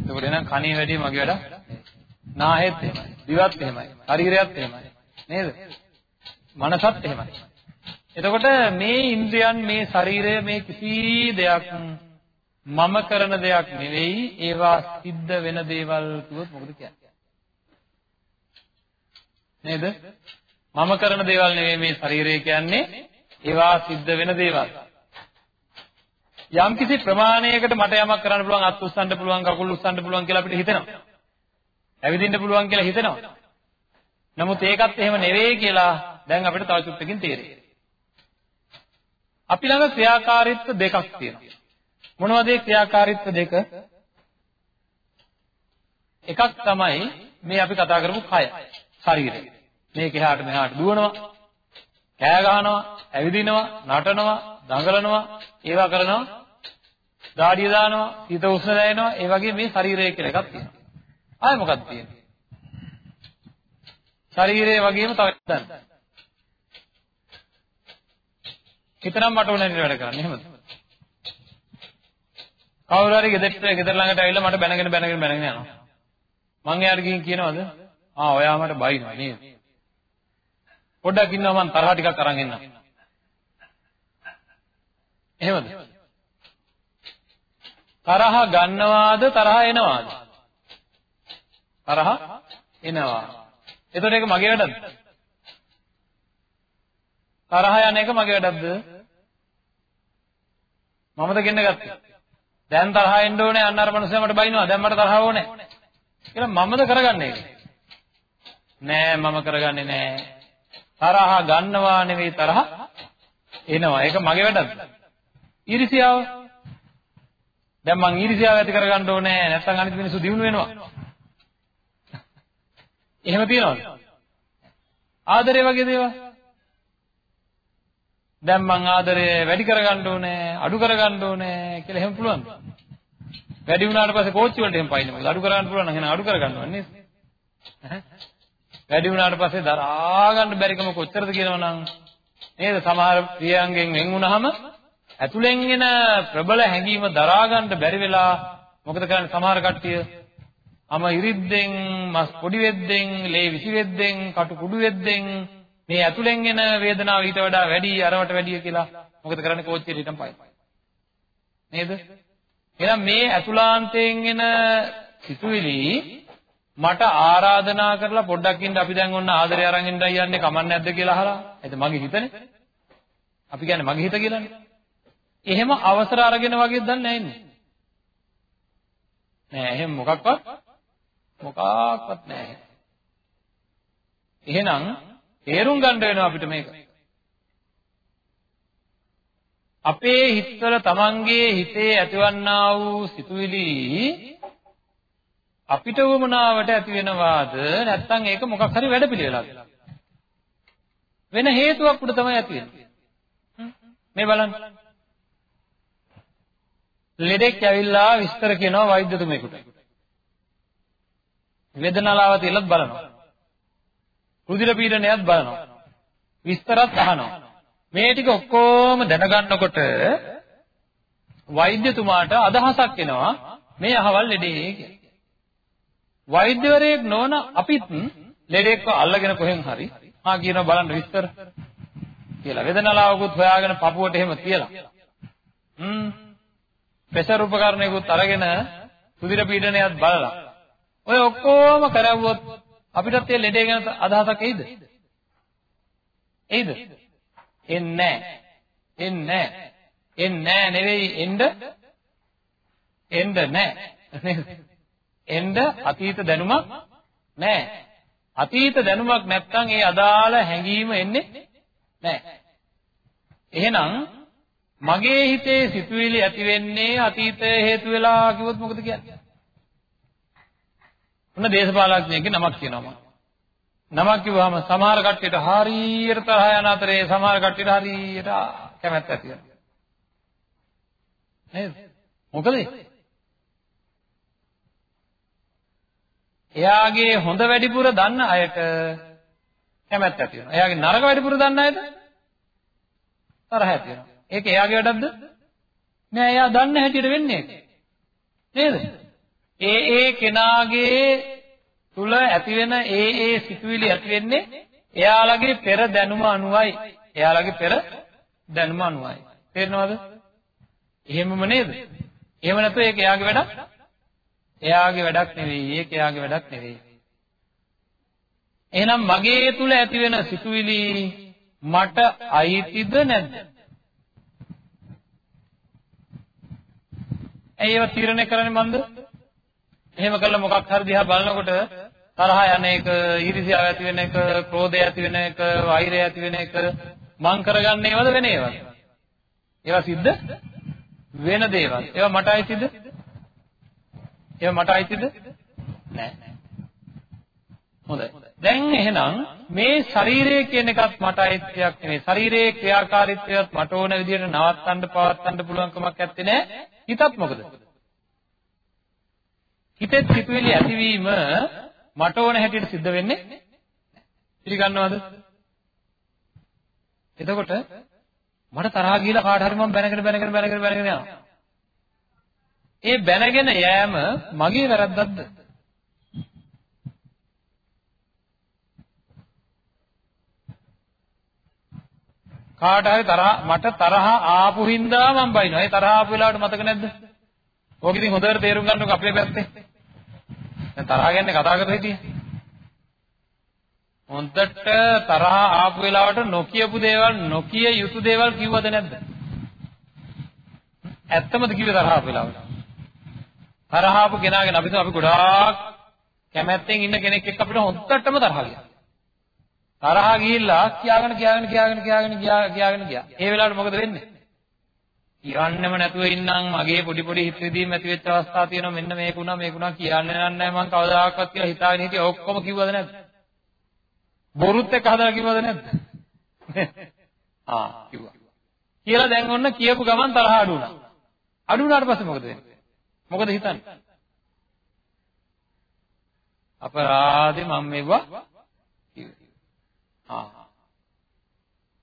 එතකොට එහෙනම් කණේ වැඩි මගේ වැඩ නාහෙත් එහෙමයි. දිවත් එහෙමයි. ශරීරයත් එහෙමයි. නේද? මනසත් එහෙමයි. එතකොට මේ ඉන්ද්‍රයන් මේ ශරීරය මේ කිසි දෙයක් මම කරන දෙයක් නෙවෙයි ඒවා සිද්ධ වෙන දේවල් කිව්වොත් මොකද කියන්නේ නේද මම කරන දේවල් නෙවෙයි මේ ශරීරය කියන්නේ ඒවා සිද්ධ වෙන දේවල් යම් කිසි ප්‍රමාණයකට මට යමක් කරන්න පුළුවන් අත් උස්සන්න පුළුවන් කකුල් උස්සන්න පුළුවන් කියලා අපිට හිතෙනවා ඇවිදින්න පුළුවන් කියලා හිතෙනවා නමුත් ඒකත් එහෙම නෙවෙයි කියලා දැන් අපිට තව චුට්ටකින් තේරෙයි අපි ළඟ ක්‍රියාකාරීත්ව දෙකක් තියෙනවා මොනවද ඒ ක්‍රියාකාරීත්ව දෙක? එකක් තමයි මේ අපි කතා කරපු කය, ශරීරය. මේක එහාට මෙහාට දුවනවා, කෑ ගහනවා, ඇවිදිනවා, නටනවා, දඟලනවා, ඒවා කරනවා, දාඩිය දානවා, හිත උස්න දැනෙනවා, ඒ වගේ මේ ශරීරය කියලා එකක් තියෙනවා. ආයෙ මොකක්ද තියෙන්නේ? ශරීරය වගේම තව එකක්. හිතනම් මට ඕන වැඩ කරන්න එහෙමද? කවුරු හරි ගෙදරට ගෙදර ළඟට ඇවිල්ලා මට බැනගෙන බැනගෙන බැනගෙන යනවා. මං එයාට ගිහින් කියනවාද? ආ ඔයා මට බයිනවා නේද? පොඩ්ඩක් ඉන්නවා මං තරහ ටිකක් අරන් එන්නම්. එහෙමද? තරහ ගන්නවාද තරහ එනවාද? තරහ එනවා. එතකොට ඒක මගේ වැඩක්ද? තරහ යන එක මගේ වැඩක්ද? මමද ගෙන්න ගත්තේ. දැන් තරහ එන්න ඕනේ අන්න අර මනුස්සයා මට බයිනවා දැන් මට තරහ ඕනේ කියලා මමද කරගන්නේ නෑ මම කරගන්නේ නෑ තරහ ගන්නවා නෙවෙයි තරහ එනවා ඒක මගේ වැඩක්ද ඊර්ෂියාව දැන් මං ඊර්ෂියාව ඇති කරගන්න ඕනේ නැත්නම් අනිත් මිනිස්සු දිනු වෙනවා. එහෙම තියනවද? ආදරය වගේ දේවල්. දැන් මං ආදරය වැඩි කරගන්න ඕනේ අඩු කරගන්න ඕනේ කියලා එහෙම පුළුවන්ද? වැඩි වුණාට පස්සේ කෝච්චි වලට එහෙම පයින්න මොකද අඩු කරගන්න පුළුවන් නම් එහෙනම් අඩු කරගන්නවා නේද? වැඩි වුණාට පස්සේ දරා ගන්න බැරිකම කොච්චරද කියනවනම් නේද? සමහර ප්‍රියයන්ගෙන් වෙන් වුණාම ඇතුලෙන් එන ප්‍රබල හැඟීම දරා ගන්න බැරි වෙලා මොකද කරන්නේ සමහර කට්ටිය අම ඉරිද්දෙන් මස් පොඩි වෙද්දෙන් ලේ විසි වෙද්දෙන් කටු කුඩු වෙද්දෙන් මේ ඇතුලෙන් එන වේදනාව ඊට වඩා වැඩි අරවට වැඩිය කියලා මොකද කරන්නේ කෝච්චියට හිටන් පයි. නේද? එහෙනම් මේ ඇතුලාන්තයෙන් එන සිතුවිලි මට ආරාධනා කරලා පොඩ්ඩක් ඉන්න අපි දැන් ඔන්න ආදරය අරන් ඉන්නයි යන්නේ කමක් නැද්ද කියලා අහලා. එතන මගේ හිතනේ. අපි කියන්නේ මගේ හිත කියලානේ. එහෙම අවසර අරගෙන වගේ දන්නේ නැහැ ඉන්නේ. නෑ එහෙම මොකක්වත් මොකක්වත් නෑ. එහෙනම් තේරුම් ගන්න වෙනවා අපිට මේක. අපේ හිතවල තමන්ගේ හිතේ ඇතිවන්නා වූ සිතුවිලි අපිට වමනාවට ඇති වෙනවාද නැත්නම් ඒක මොකක් හරි වැඩපිළිවෙලක්ද වෙන හේතුවක් උඩ තමයි ඇති වෙන්නේ මේ බලන්න ලෙඩෙක් ඇවිල්ලා විස්තර කියනවා වෛද්‍යතුමෙකුට වේදනාව තියලත් බලනවා රුධිර පීඩනයත් බලනවා. විස්තරත් අහනවා. මේ ටික ඔක්කොම දැනගන්නකොට වෛද්‍යතුමාට අදහසක් එනවා මේ අහවල් ලෙඩේ කියලා. වෛද්‍යවරයෙක් නොවන අපිත් ලෙඩෙක්ව අල්ලගෙන කොහෙන් හරි ආ කියනවා බලන්න විස්තර කියලා. වේදනාලාවකුත් හොයාගෙන පපුවට එහෙම තියලා. හ්ම්. ප්‍රෙෂර් උපකරණයකුත් අරගෙන රුධිර පීඩනයත් බලලා. ඔය ඔක්කොම කරවුවොත් අපිටත් ඒ ලෙඩේ ගැන අදහසක් එයිද? එයිද? එන්නේ නැහැ. එන්නේ නැහැ. එන්නේ නැහැ නෙවෙයි එන්න එන්න නැහැ. එන්න අතීත දැනුමක් නැහැ. අතීත දැනුමක් නැත්නම් ඒ අදාළ හැඟීම එන්නේ නැහැ. එහෙනම් මගේ හිතේ සිතුවිලි ඇති වෙන්නේ අතීතය හේතු වෙලා කිව්වොත් මොකද කියන්නේ? ඔන්න දේශපාලඥයෙක්ගේ නමක් කියනවා මම. නමක් කිව්වහම සමහර කට්ටියට හරියට තරහ යන අතරේ සමහර කට්ටියට හරියට කැමැත්ත ඇති වෙනවා. නේද? මොකද? එයාගේ හොඳ වැඩිපුර දන්න අයට කැමැත්ත ඇති වෙනවා. එයාගේ නරක වැඩිපුර දන්න අයද තරහ ඇති වෙනවා. ඒක එයාගේ වැඩක්ද? නෑ එයා දන්න හැටියට වෙන්නේ නේද? ඒ ඒ කෙනාගේ තුල ඇති වෙන ඒ ඒ සිතුවිලි ඇති වෙන්නේ එයාලගේ පෙර දැනුම අනුවයි. එයාලගේ පෙර දැනුම අනුවයි. තේරෙනවද? එහෙමම නේද? එහෙම නැත්නම් ඒක එයාගේ වැඩක්? එයාගේ වැඩක් නෙවෙයි. ඒක එයාගේ වැඩක් නෙවෙයි. එහෙනම් මගේ තුල ඇති වෙන සිතුවිලි මට අයිතිද නැද්ද? ඇයි ඒව තීරණය කරන්නේ මන්ද? එහෙම කළා මොකක් හරි දිහා බලනකොට තරහ යන එක, ඊර්ෂ්‍යාව ඇති වෙන එක, ක්‍රෝධය ඇති වෙන එක, වෛරය ඇති වෙන එක මං කරගන්නේ ඒවද වෙන ඒවාද? ඒවා සිද්ධ වෙන දේවල්. ඒවා මට අයිතිද? ඒවා මට අයිතිද? නෑ. හොඳයි. දැන් එහෙනම් මේ ශරීරය කියන එකත් මට අයිතියක් නෙවෙයි. ශරීරයේ ක්‍රියාකාරීත්වයත් මට ඕන විදිහට නවත්තන්න පවත්තන්න පුළුවන් කමක් නැත්තේ නෑ. හිතත් මොකද? හිතේ සිතුවිලි ඇතිවීම මට ඕන හැටියට සිද්ධ වෙන්නේ පිළිගන්නවද? එතකොට මට තරහා ගිහලා කාට හරි මම බැනගෙන බැනගෙන බැනගෙන බැනගෙන යනවා. ඒ බැනගෙන යෑම මගේ වැරද්දක්ද? කාට හරි තරහ මට තරහ ආපු හින්දා මම බයිනවා. ඒ තරහ ආපු වෙලාවට මතක නැද්ද? ඕක ඉතින් හොඳට තේරුම් ගන්නකො අපේ පැත්තේ. දැන් තරහ ගැන කතා කරලා හිටියේ. හොඳට තරහ ආපු වෙලාවට නොකියපු දේවල් නොකිය යුතු දේවල් කිව්වද නැද්ද? ඇත්තමද කිව්වේ තරහ ආපු වෙලාවට? තරහ ආපු කෙනාගෙන අපි අපි ගොඩාක් කැමැත්තෙන් ඉන්න කෙනෙක් එක්ක අපිට හොඳටම තරහ ගියා. තරහ ගිහිල්ලා කියාගෙන කියාගෙන කියාගෙන කියාගෙන කියාගෙන ගියා. ඒ වෙලාවට මොකද වෙන්නේ? කියන්නෙම නැතුව ඉන්නම් මගේ පොඩි පොඩි හිත විදීම් ඇති වෙච්ච අවස්ථා තියෙනවා මෙන්න මේකුණා මේකුණා කියන්නේ නැහැ මම කවදාකවත් කියලා හිතාගෙන හිටියේ ඔක්කොම කිව්වද නැද්ද? බොරුත් එක්ක හදලා කිව්වද නැද්ද? [LAUGHS] ආ කිව්වා. කියලා දැන් ඔන්න කියපු ගමන් තරහ අඩු වුණා. අඩු වුණාට පස්සේ මොකද වෙන්නේ? මොකද හිතන්නේ? අපරාධේ මම මේවා කිව්වේ. ආ.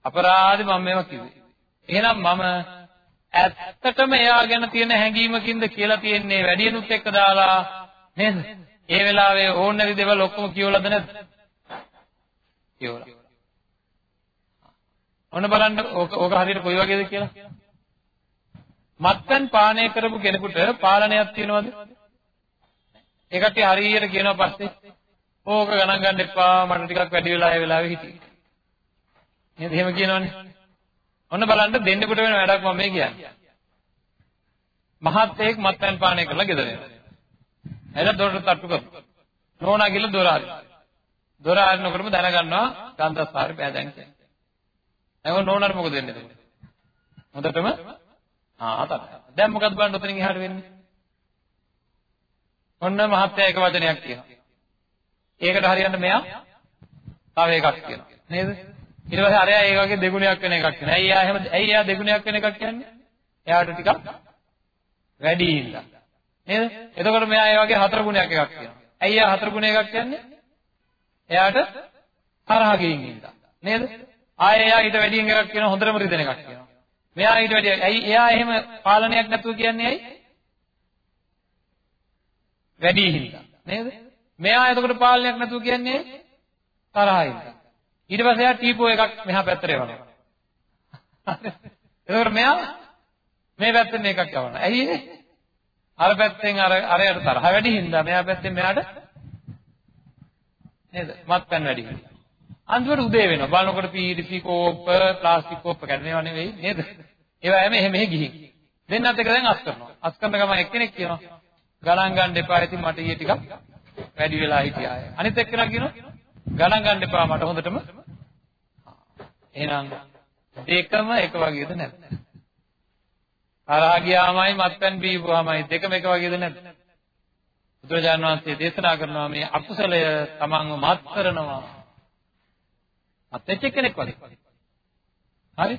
අපරාධේ මම මේවා කිව්වේ. එහෙනම් මම ඇත්තටම එයා ගැන තියෙන හැඟීමකින්ද කියලා තියෙන්නේ වැඩියනුත් එක්ක දාලා නේද? ඒ වෙලාවේ ඕන නැති දේවල් ඔක්කොම කියවලද නැද්ද? කියවලා. ඔන්න බලන්න ඕක ඕක හරියට කොයි වගේද කියලා. මත්පැන් පානය කරපු කෙනෙකුට පාලනයක් තියනවද? ඒකට හරියට කියනවා පස්සේ ඕක ගණන් ගන්න එපා මට ටිකක් වැඩි වෙලා ඒ වෙලාවේ හිටියේ. නේද? එහෙම කියනවනේ. ඔන්න බලන්න දෙන්නෙකුට වෙන වැඩක් මම මේ කියන්නේ. මහත් එක් මත්පැන් පානය කරලා ගෙදර එනවා. එළ දොරට තට්ටු කරනවා. නෝනා ගිහලා දොර අරිනවා. දොර අරිනකොටම දැනගන්නවා ගන්ධස්සාරේ පෑදැන් කියන්නේ. එහො නෝනාට මොකද වෙන්නේ එතකොට? හොඳටම ආ තමයි. දැන් මොකද බලන්න උතනින් එහාට වෙන්නේ? ඔන්න මහත්ය එක වචනයක් කියනවා. ඒකට හරියන්න මෙයා තව එකක් කියනවා. නේද? ඊට පස්සේ අරයා ඒ වගේ දෙගුණයක් වෙන එකක් කියනවා. ඇයි එයා එහෙම ඇයි එයා දෙගුණයක් වෙන එකක් කියන්නේ? එයාට ටිකක් වැඩි ඉඳලා. නේද? එතකොට මෙයා ඒ වගේ හතර ගුණයක් එකක් කියනවා. ඇයි එයා හතර ගුණ එකක් කියන්නේ? එයාට තරහ ගින් ඉඳලා. නේද? ආයෙ එයා ඊට වැඩියෙන් එකක් කියනවා හොඳටම රිදෙන එකක් කියනවා. මෙයා ඊට වැඩිය ඇයි එයා එහෙම පාලනයක් නැතුව කියන්නේ ඇයි? වැඩි හින්දා. නේද? මෙයා එතකොට පාලනයක් නැතුව කියන්නේ තරහින්ද. ඊට පස්සේ එයා ටීපෝ එකක් මෙහා පැත්තට යවනවා. [LAUGHS] එතකොට මෙයා මේ පැත්තෙන් එකක් යවනවා. ඇයි ඒ? අර පැත්තෙන් අර අරයට තරහ වැඩි හින්දා මෙයා පැත්තෙන් මෙයාට නේද? මත්පැන් වැඩි හින්දා. අන්තිමට උදේ වෙනවා. බලනකොට PVC කෝප්ප, ප්ලාස්ටික් කෝප්ප කැඩෙනව නෙවෙයි නේද? ඒවා හැම එහෙම ගිහින්. දෙන්නත් එක දැන් අස් කරනවා. අස් කරන ගමන් එක්කෙනෙක් කියනවා ගණන් ගන්න එපා. ඉතින් මට ඊයේ ටිකක් වැඩි වෙලා හිටියා. අනිත් එක්කෙනා කියනවා ගණන් ගන්න එපා. මට හොඳටම එහෙනම් දෙකම එක වගේද නැද්ද? තරහා ගියාමයි මත්පැන් බීපුවාමයි දෙකම එක වගේද නැද්ද? බුදුරජාණන් වහන්සේ දේශනා කරනවා මේ අකුසලය තමන්ව මත් කරනවා. අත්‍යච්ච කෙනෙක් වගේ. හරි?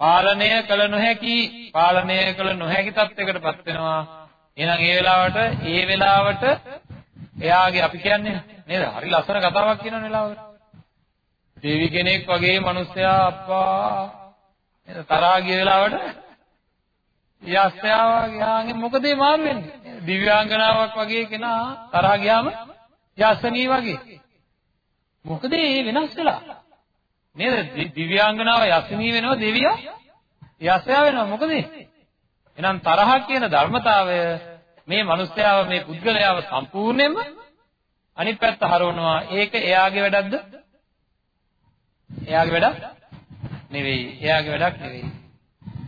පාලනය කළ නොහැකි පාලනය කළ නොහැකි තත්යකටපත් වෙනවා. එහෙනම් ඒ වෙලාවට ඒ වෙලාවට එයාගේ අපි කියන්නේ නේද? හරි ලස්සන කතාවක් කියන වෙලාවකට. දෙවි කෙනෙක් වගේ මිනිස්සයා අප්පා. නේද? තරහා ගිය වෙලාවට යස්සයා ගියාගේ මොකද මේ මාරු වෙන්නේ? දිව්‍යාංගනාවක් වගේ කෙනා තරහා ගියාම යස්සනී වගේ. මොකද මේ වෙනස් වෙලා? නේද? දිව්‍යාංගනාව යස්සනී වෙනවා දෙවියා? යස්සයා වෙනවා. මොකද? එහෙනම් තරහ කියන ධර්මතාවය මේ මිනිස්යාව මේ පුද්ගලයාව සම්පූර්ණයෙන්ම අනිත් පැත්ත හරවනවා. ඒක එයාගේ වැඩක්ද? එයාගේ වැඩක් නෙවෙයි. එයාගේ වැඩක් නෙවෙයි.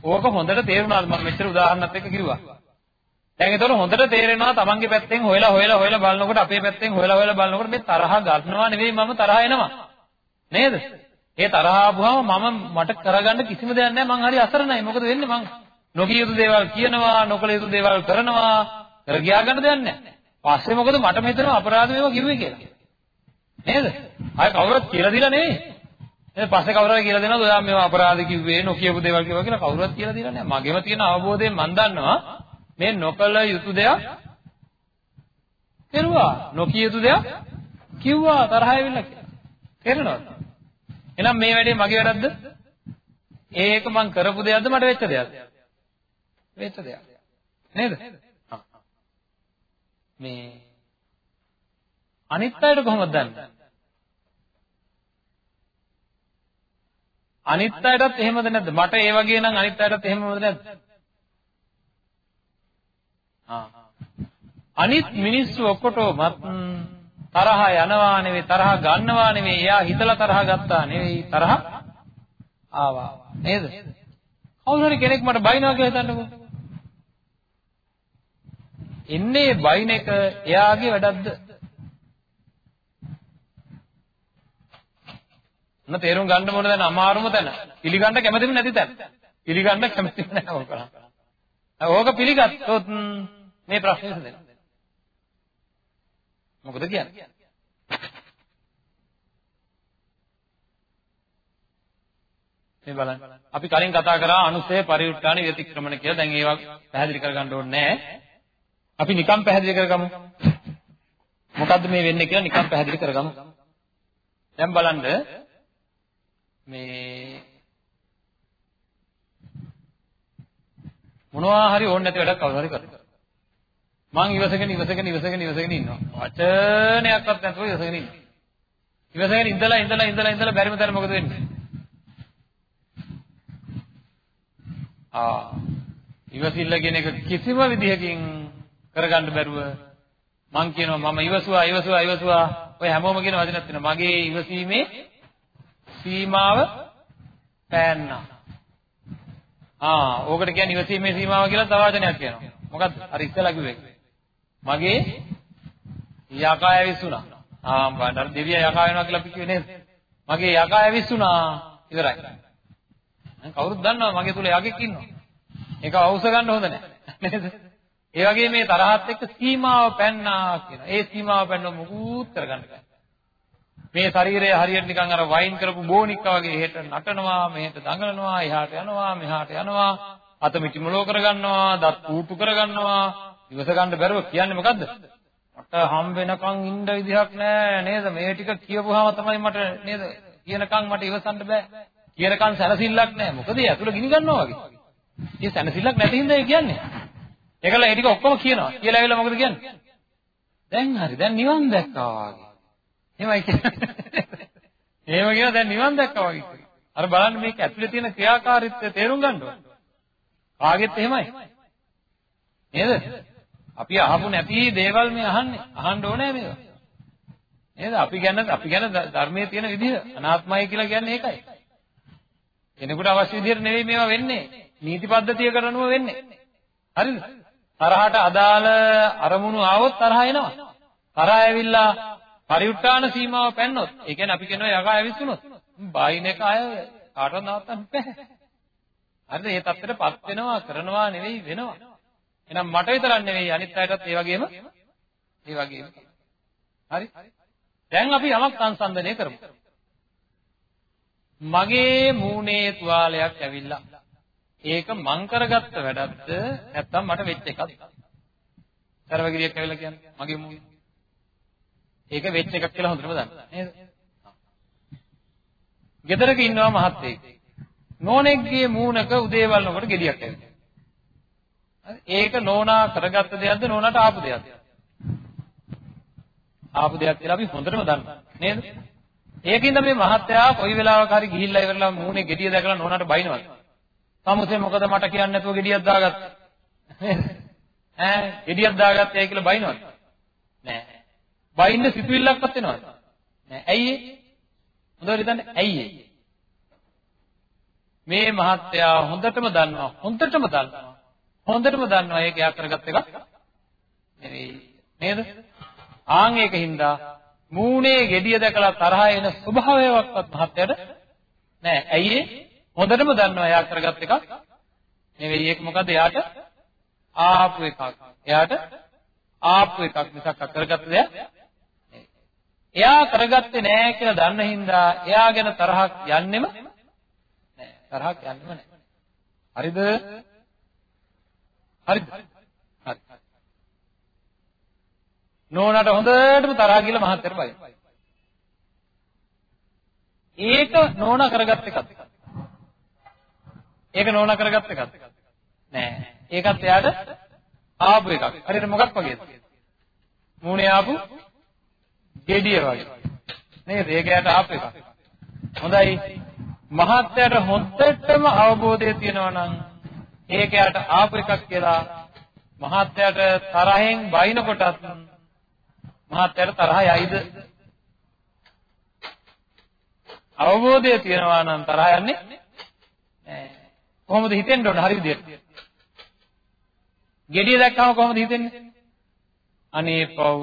ඕක හොඳට තේරුණාද? මම මෙච්චර උදාහරණත් එක්ක කිව්වා. දැන් ඒතකොට හොඳට තේරෙනවා තමන්ගේ පැත්තෙන් හොයලා හොයලා හොයලා බලනකොට අපේ පැත්තෙන් හොයලා හොයලා බලනකොට මේ තරහ ගන්නවා නෙවෙයි මම තරහ එනවා. නේද? ඒ තරහ ආවම මම මට කරගන්න කිසිම දෙයක් නැහැ. මං හරි අසරණයි. මොකද වෙන්නේ? මං නොකිය යුතු දේවල් කියනවා නොකළ යුතු දේවල් කරනවා. කර ගියා ගන්න දෙයක් නැහැ. පස්සේ මොකද මට මෙතන අපරාධ මේවා කිව්වේ කියලා. නේද? ආය කවුරුත් කියලා දීලා නෙවෙයි. එහෙනම් පස්සේ කවුරුහරි කියලා දෙනවද? ඔයා මේවා අපරාධ කිව්වේ නොකියපු දේවල් කිව්වා කියලා කවුරුත් කියලා දීලා නැහැ. මගෙම තියෙන අවබෝධයෙන් මම දන්නවා. මේ නොකළ යුතු දෙයක් කෙරුවා. නොකිය යුතු දෙයක් කිව්වා. තරහ ඇවිල්ලා කියලා. තේරෙනවද එහෙනම් මේ වැඩේ මගේ වැරද්ද? ඒක මං කරපු දෙයක්ද? මට වෙච්ච දෙයක්ද? වෙච්ච දෙයක්. නේද? මේ අනිත් අයට කොහොමද දන්නේ? අනිත් අයටත් එහෙමද නැද්ද? මට ඒ වගේ නම් අනිත් අයටත් එහෙමද නැද්ද? ආ. අනිත් මිනිස්සු ඔක්කොටමත් තරහ යනවා නෙවෙයි තරහ ගන්නවා නෙවෙයි එයා හිතලා තරහ ගත්තා නෙවෙයි තරහ ආවා නේද කවුරු හරි කෙනෙක් මට බයිනවා කියලා හිතන්නකෝ එන්නේ බයින එක එයාගේ වැඩක්ද මොන තේරුම් ගන්න ඕන දැන් අමාරුම තැන පිළිගන්න කැමතිම නැති තැන පිළිගන්න කැමතිම නැහැ ඕක ඕක පිළිගත්තොත් මේ ප්‍රශ්නේ විසඳෙනවා මොකද කියන්නේ? මේ බලන්න. අපි කලින් කතා කරා අනුසය පරිඋත්ථාන විතික්‍රමණ කියලා. දැන් ඒවා පැහැදිලි කරගන්න ඕනේ නැහැ. අපි නිකම් පැහැදිලි කරගමු. මොකද්ද මේ වෙන්නේ කියලා නිකම් පැහැදිලි කරගමු. දැන් බලන්න මේ මොනවා හරි ඕනේ නැති වැඩක් කවුරු හරි කරනවා. මං ඉවසගෙන ඉවසගෙන ඉවසගෙන ඉවසගෙන ඉන්නවා. වචනයක්වත් නැතුව ඉවසගෙන ඉන්නවා. ඉවසගෙන ඉඳලා ඉඳලා ඉඳලා ඉඳලා බැරිම තැන මොකද වෙන්නේ? ආ ඉවසිල්ල කියන එක කිසිම විදිහකින් කරගන්න බැරුව මං කියනවා මම ඉවසුවා ඉවසුවා ඉවසුවා ඔය හැමෝම කියන වචනක් තියෙනවා මගේ ඉවසීමේ සීමාව පෑන්නා ආ ඕකට කියන්නේ ඉවසීමේ සීමාව කියලා තව වචනයක් කියනවා මොකද්ද අර ඉස්සලා කිව්වේ මගේ යකා ඇවිස්සුණා. ආ බණ්ඩාර දෙවියා යකා වෙනවා කියලා අපි කිව්වේ නේද? මගේ යකා ඇවිස්සුණා ඉවරයි. දැන් කවුරුත් දන්නවා මගේ තුල යකෙක් ඉන්නවා. ඒක අවශ්‍ය ගන්න හොඳ නැහැ. නේද? ඒ වගේ මේ තරහත් එක්ක සීමාව පැන්නා කියනවා. ඒ සීමාව පැන්නව මුකුත් කරගන්න බෑ. මේ ශරීරය හරියට නිකන් අර වයින් කරපු බෝනික්ක වගේ එහෙට නටනවා, මෙහෙට දඟලනවා, එහාට යනවා, මෙහාට යනවා, අත මිටි මොලෝ කරගන්නවා, දත් ඌටු කරගන්නවා, ඉවස ගන්න බැරුව කියන්නේ මොකද්ද? මට හම් වෙනකන් ඉන්න විදිහක් නැහැ නේද? මේ ටික කියපුවාම තමයි මට නේද? කියනකන් මට ඉවසන්න බෑ. කියනකන් සැනසෙල්ලක් නැහැ. මොකද ඒ ඇතුළ ගිනි ගන්නවා වගේ. ඒ සැනසෙල්ලක් නැති හින්දා ඒ කියන්නේ. ඒකල ඒ ටික ඔක්කොම කියනවා. කියලා ඇවිල්ලා මොකද කියන්නේ? දැන් හරි. දැන් නිවන් දැක්කා වගේ. එහෙමයි කියන්නේ. එහෙම කියනවා දැන් නිවන් දැක්කා වගේ. අර බලන්න මේක ඇතුලේ තියෙන ක්‍රියාකාරීත්වය තේරුම් ගන්න ඕනේ. කාගෙත් එහෙමයි. නේද? අපි අහපු නැති දේවල් මේ අහන්නේ. අහන්න ඕනේ මේවා. නේද? අපි ගැන අපි ගැන ධර්මයේ තියෙන විදිහ අනාත්මයි කියලා කියන්නේ ඒකයි. කෙනෙකුට අවශ්‍ය විදිහට නෙවෙයි මේවා වෙන්නේ. නීති පද්ධතිය කරනුව වෙන්නේ. හරිද? තරහට අදාළ අරමුණු ආවොත් තරහ එනවා. තරහ ඇවිල්ලා පරිඋත්තාන සීමාව පැන්නොත්, ඒ කියන්නේ අපි කියනවා යකා ඇවිස්සුනොත්, බායින් එක අය කාටවත් නවත්තන්න බෑ. හරිද? මේ தත්තරපත් වෙනවා කරනවා නෙවෙයි වෙනවා. එහෙනම් මට විතරක් නෙවෙයි අනිත් අයටත් ඒ වගේම ඒ වගේම. හරි? දැන් අපි යමක් සංසන්දනය කරමු. මගේ මූණේ තුවාලයක් ඇවිල්ලා. ඒක මං කරගත්ත වැඩක්ද නැත්නම් මට වෙච්ච එකක්ද? සර්වගිරියක් ඇවිල්ලා කියන්නේ මගේ මූණේ. ඒක වෙච්ච එකක් කියලා හොඳටම දන්නවා නේද? ගෙදරක ඉන්නවා මහත්තයෙක්. නෝනෙක්ගේ මූණක උදේ වල්නකොට gediyak ඇවිත්. ඒක නෝනා කරගත්ත දෙයක්ද නෝනාට ආපු දෙයක්ද? ආපු දෙයක් කියලා අපි හොඳටම දන්නවා නේද? ඒකින්ද මේ මහත්තයා කොයි වෙලාවක හරි ගිහිල්ලා ඉවරලා මූණේ gediya දැකලා නෝනාට බයිනවද? සමුසේ මොකද මට කියන්නේ නැතුව gediyak දාගත්තේ? ඈ gediyak දාගත්තේ කියලා බයිනවද? නෑ. බයින්න සිතුවිල්ලක්වත් එනවද? නෑ. ඇයි ඒ? හොඳට හිතන්න ඇයි ඒ? මේ මහත්තයා හොඳටම දන්නවා හොඳටම දන්නවා හොඳටම දන්නවා ඒක යා කරගත් එකක් නෙවෙයි නේද ආන් ඒකින්ද මූණේ gediya දැකලා තරහ එන ස්වභාවයක්වත් මහත්තයාට නෑ ඇයි ඒ හොඳටම දන්නවා යා කරගත් එකක් නෙවෙයි ඒක මොකද එයාට ආපු එකක් එයාට ආපු එකක් මිසක් කරගත්ත දෙයක් එයා කරගත්තේ නෑ කියලා දන්න හින්දා එයා ගැන තරහක් යන්නෙම තරහක් යන්නෙම නැහැ. හරිද? හරිද? හරි. නෝනාට හොඳටම තරහ ගිහලා මහත්තයට බයි. ඒක නෝනා කරගත් එකක්. ඒක නෝනා කරගත් එකක්. නෑ. ඒකත් එයාට ආපු එකක්. හරියට මොකක් වගේද? මූණේ ආපු gediya වගේ. නේද? ඒක එයාට ආපු එකක්. හොඳයි. මහත්යට හොද්දටම අවබෝධය තියෙනවා නම් ඒක යට ආපු එකක් කියලා මහත්යට තරහෙන් බයිනකොටත් මහත්යට තරහ යයිද අවබෝධය තියෙනවා නම් තරහ යන්නේ නෑ කොහොමද හිතෙන්න ඕන හරි විදියට gediya දැක්කම කොහොමද හිතෙන්නේ අනේ පව්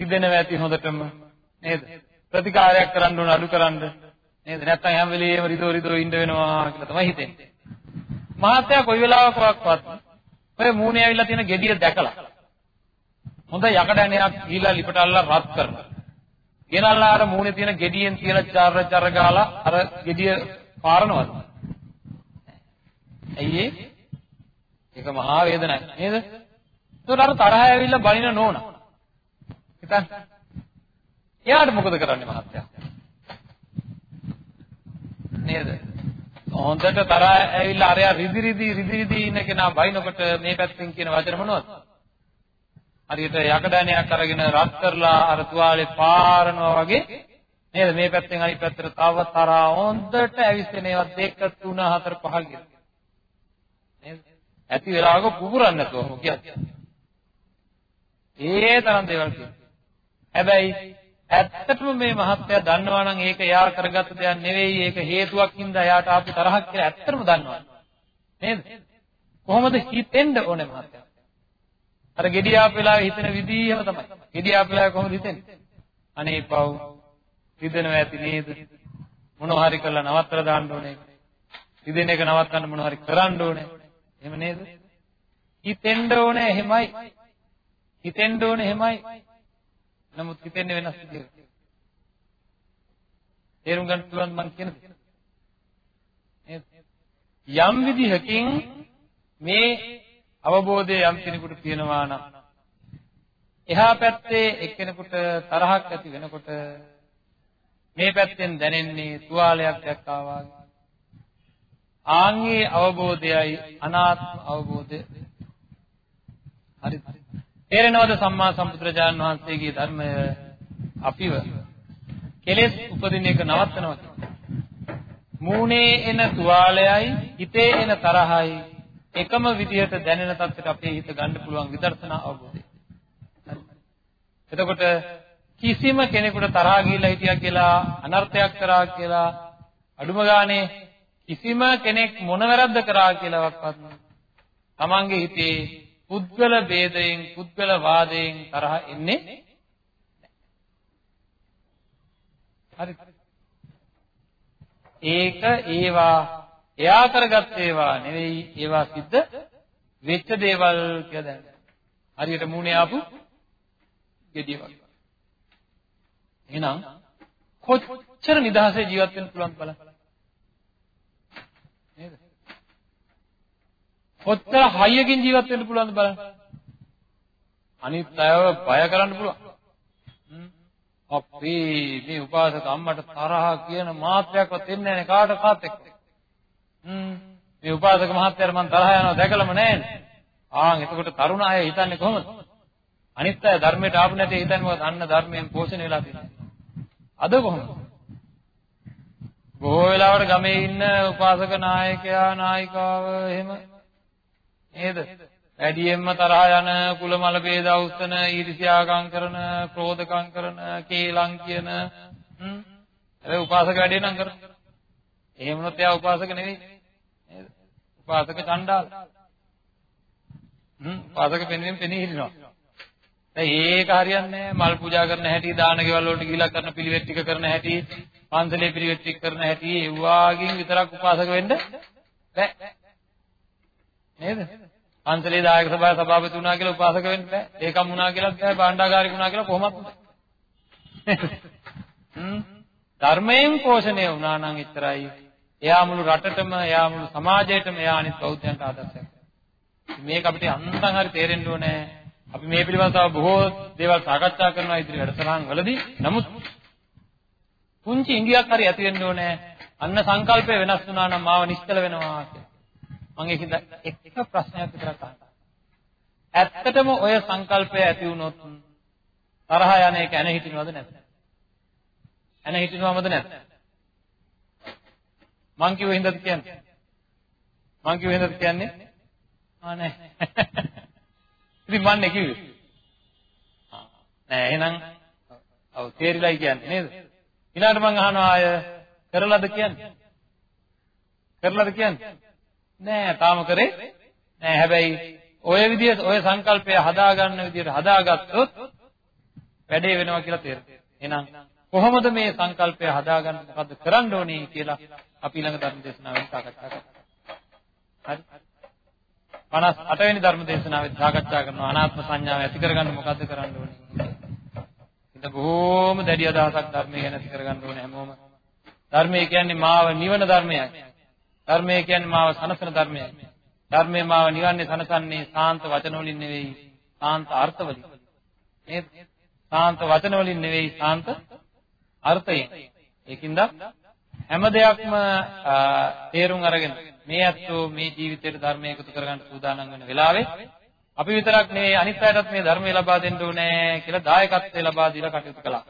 හිතෙනවා ඇති හොඳටම නේද ප්‍රතිකාරයක් කරන්න ඕන අඩු කරන්න නේද? නැත්තම් හැම වෙලෙම රිදෝ රිදෝ ඉන්න වෙනවා කියලා තමයි හිතෙන්නේ. මහත්තයා කොයි වෙලාවකවත් ඔය මූණේ ඇවිල්ලා තියෙන gediya දැකලා හොඳ යකඩැණයක් ගිහිලා ලිපට අල්ලලා රත් කරනවා. ගෙනල්ලා අර මූණේ තියෙන gediyen තියලා චාර චාර ගාලා අර gediya පාරනවද? ඇයි ඒ? ඒක මහා වේදනයි නේද? ඒකට අර තරහ ඇවිල්ලා බලින නෝනා. හිතන්න. එයාට මොකද කරන්නේ මහත්තයා? නේද? හොඳට තරහ ඇවිල්ලා අරයා රිදි රිදි රිදි රිදි ඉන්න කෙනා බයිනකොට මේ පැත්තෙන් කියන වචන මොනවද? හරියට යකඩණයක් අරගෙන රත් කරලා අර තුවාලේ පාරනවා වගේ නේද? මේ පැත්තෙන් අනිත් පැත්තට තව තරහ හොඳට ඇවිස්සෙන ඒවා 2 3 4 5 කියන. නේද? ඇති වෙලාවක පුපුරන්නේ නැතුව මොකද කියන්නේ? ඒ තරම් දේවල් කියනවා. හැබැයි ඇත්තටම මේ මහත්තයා දන්නවා නම් ඒක එයා කරගත්ත දෙයක් නෙවෙයි ඒක හේතුවක් හින්දා එයාට ආපු තරහක් කියලා ඇත්තටම දන්නවා. නේද? කොහොමද හිතෙන්න ඕනේ මහත්තයා? අර gediya වෙලාවේ හිතන විදිහම තමයි. gediya වෙලාවේ කොහොමද හිතෙන්නේ? අනේ පව් හිතනවා ඇති නේද? මොනවා හරි කරලා නවත්තලා දාන්න ඕනේ. හිතෙන එක නවත්තන්න මොනවා හරි කරන්න ඕනේ. එහෙම නේද හිතෙන්න ඕනේ එහෙමයි හිතෙන්න ඕනේ එහෙමයි නමුත් හිතෙන්නේ වෙනස් විදිහකට. තේරුම් ගන්න පුළුවන් මම කියන දේ. යම් විදිහකින් මේ අවබෝධය යම් කෙනෙකුට තියෙනවා නම් එහා පැත්තේ එක්කෙනෙකුට තරහක් ඇති වෙනකොට මේ පැත්තෙන් දැනෙන්නේ තුවාලයක් දැක්කා වගේ. ආන්ගේ අවබෝධයයි අනාත්ම අවබෝධය. හරිද? තේරෙනවද සම්මා සම්බුදුරජාණන් වහන්සේගේ ධර්මය අපිව කෙලෙස් උපදින එක නවත්තනවා මූණේ එන තුවාලයයි හිතේ එන තරහයි එකම විදිහට දැනෙන තත්ත්වයට අපේ හිත ගන්න පුළුවන් විදර්ශනා අවබෝධය. එතකොට කිසිම කෙනෙකුට තරහා ගිහිල්ලා හිටියා කියලා අනර්ථයක් කරා කියලා අඩුම ගානේ කිසිම කෙනෙක් මොන වැරද්ද කරා කියලාවත් තමන්ගේ හිතේ පුද්ගල ભેදයෙන් පුද්ගල වාදයෙන් තරහ එන්නේ හරි. ඒක ඒවා එයා කරගත් ඒවා නෙවෙයි ඒවා සිද්ධ වෙච්ච දේවල් කියලා දැන හරියට මූණේ ආපු gediya වගේ. එහෙනම් කොච්චර නිදහසේ ජීවත් වෙන්න පුළුවන්ද බලන්න. නේද කොච්චර හයියකින් ජීවත් වෙන්න පුළුවන්ද බලන්න. අනිත් අයව බය කරන්න පුළුවන්. අපේ මේ උපාසක අම්මට තරහ කියන මාත්‍රයක්වත් එන්නේ නැහැ කාට කාත් එක්ක. හ්ම් මේ උපාසක මහත්තයාට මං තරහ යනවා දැකලම නැහැ. ආන් එතකොට තරුණ අය හිතන්නේ කොහොමද? අනිත් අය ධර්මයට ආපු නැති හිතන්නේ මොකද? අන්න ධර්මයෙන් පෝෂණය වෙලා තියෙනවා. අද කොහොමද? බොහෝ වෙලාවට ගමේ ඉන්න උපාසක නායකයා නායිකාව එහෙම. නේද? වැඩියෙන්ම තරහ යන කුල මල ભેද අවස්තන ඊර්ෂ්‍යාකම් කරන ක්‍රෝධකම් කරන කේලම් කියන හ්ම්. ඒ උපාසක වැඩේ නම් කරන. එහෙම වුණොත් එයා උපාසක නෙවෙයි. නේද? උපාසක ඡණ්ඩාල හ්ම්. උපාසක පෙනෙමින් පෙනී හිටිනවා දැන් ඒක හරියන්නේ මල් පූජා කරන හැටි දාන ගෙවල් වලට ගිහිලා කරන පිළිවෙත් ටික කරන හැටි. පන්සලේ පිළිවෙත් ටික කරන හැටි ඒ වාගෙන් විතරක් උපාසක වෙන්න බෑ නේද පන්සලේ දායක සභාවේ සභාපති වුණා කියලා උපාසක වෙන්න බෑ. ඒකම් වුණා කියලාත් බෑ. භාණ්ඩාගාරික වුණා කියලා කොහොමත් බෑ. [LAUGHS] හ්ම්. ධර්මයෙන් පෝෂණය වුණා නම් එතරයි. එයා මුළු රටටම, එයා මුළු සමාජයටම, එයා අනිත් බෞද්ධයන්ට ආදර්ශයක්. මේක අපිට අන්තං හරි තේරෙන්න ඕනේ. අපි මේ පිළිබඳව බොහෝ දේවල් සාකච්ඡා කරනවා ඉදිරි වැඩසටහන් වලදී. නමුත් පුංචි ඉඟියක් හරි ඇති වෙන්න ඕනේ. අන්න සංකල්පය වෙනස් වුණා නම් මාව නිශ්චල වෙනවා කියලා. මම ඒකද එක ප්‍රශ්නයක් විතරක් අහනවා. ඇත්තටම ඔය සංකල්පය ඇති වුණොත් තරහ යන එක ඇන හිටිනවද නැද්ද? ඇන හිටිනවමද නැද්ද? මං කිව්ව හින්දාද කියන්නේ? මං කිව්ව හින්දාද කියන්නේ? ආ නෑ. ඉතින් මන්නේ කිව්වේ. නෑ එහෙනම් ඔව් තේරිලායි කියන්නේ නේද? ඊළඟට මං අහනවා අය කරලාද කියන්නේ? කරලාද කියන්නේ? නෑ තාම කරේ නෑ හැබැයි ඔය විදිහට ඔය සංකල්පය හදාගන්න විදිහට හදාගත්තොත් වැඩේ වෙනවා කියලා තේරෙනවා. එහෙනම් කොහොමද මේ සංකල්පය හදාගන්න මොකද්ද කරන්න ඕනේ කියලා අපි ළඟ ධර්ම දේශනාවෙන් සාකච්ඡා කරමු. හරි. 58 වෙනි ධර්ම දේශනාවෙන් සාකච්ඡා කරනවා අනාත්ම සංඥාව ඇති කරගන්න මොකද්ද කරන්න ඕනේ. ඉතින් බොහොම දැඩි අදහසක් ධර්මය ගැන ඇති කරගන්න ඕනේ හැමෝම. ධර්මය කියන්නේ මාව නිවන ධර්මයක්. ධර්මය කියන්නේ මාව සනසන ධර්මයක්. ධර්මය මාව නිවන්නේ සනසන්නේ සාන්ත වචන වලින් නෙවෙයි, සාන්ත අර්ථ වලින්. නේද? සාන්ත වචන වලින් නෙවෙයි, සාන්ත අර්ථයෙන්. ඒකින්ද හැම දෙයක්ම තේරුම් අරගෙන මේ අත්ෝ මේ ජීවිතේට ධර්මය එකතු කරගන්න සූදානම් වෙන වෙලාවේ අපි විතරක් නෙවෙයි අනිත් අයටත් මේ ධර්මය ලබා දෙන්න ඕනේ කියලා දායකත්වය ලබා දීලා කටයුතු කළා.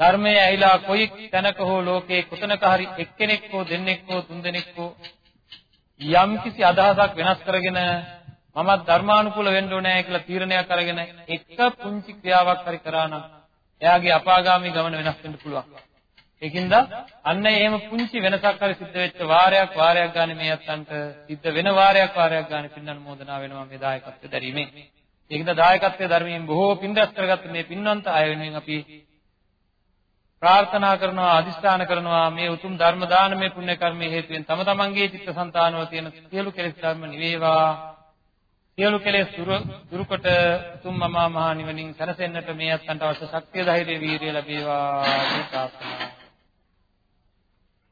ධර්මයේ ඇහිලා කොයි තැනක හෝ ලෝකේ කොතනක හරි එක්කෙනෙක් හෝ දෙන්නෙක් හෝ තුන්දෙනෙක් හෝ යම්කිසි අදහසක් වෙනස් කරගෙන මමත් ධර්මානුකූල වෙන්න ඕනේ කියලා තීරණයක් අරගෙන එක පුංචි ක්‍රියාවක් හරි කරා නම් එයාගේ අපාගාමී ගමන වෙනස් වෙන්න පුළුවන්. ඒකින්ද අන්න එහෙම පුංචි වෙනසක් හරි සිද්ධ වෙච්ච වාරයක් වාරයක් ගන්න මේ අත්තන්ට සිද්ධ වෙන වාරයක් වාරයක් ගන්න පින්නන මොදනා වෙනවා මේ දායකත්වය දැරීමෙන්. ඒකින්ද දායකත්වයේ ධර්මයෙන් බොහෝ පින් රැස් කරගත්ත මේ පින්වන්ත අය වෙනුවෙන් අපි ප්‍රාර්ථනා කරනවා අදිස්ථාන කරනවා මේ උතුම් ධර්ම දානමය පුණ්‍ය කර්මයේ හේතුවෙන් තම තමන්ගේ චිත්තසංතානවල තියෙන සියලු කෙලෙස් ධර්ම නිවේවා සියලු කෙලෙස් දුරු කොට උතුම් මමා මහ නිවනින් සැනසෙන්නට මේ අත්න්ට අවශ්‍ය ශක්තිය ධෛර්ය වීරිය ලැබේවා කියලා ප්‍රාර්ථනා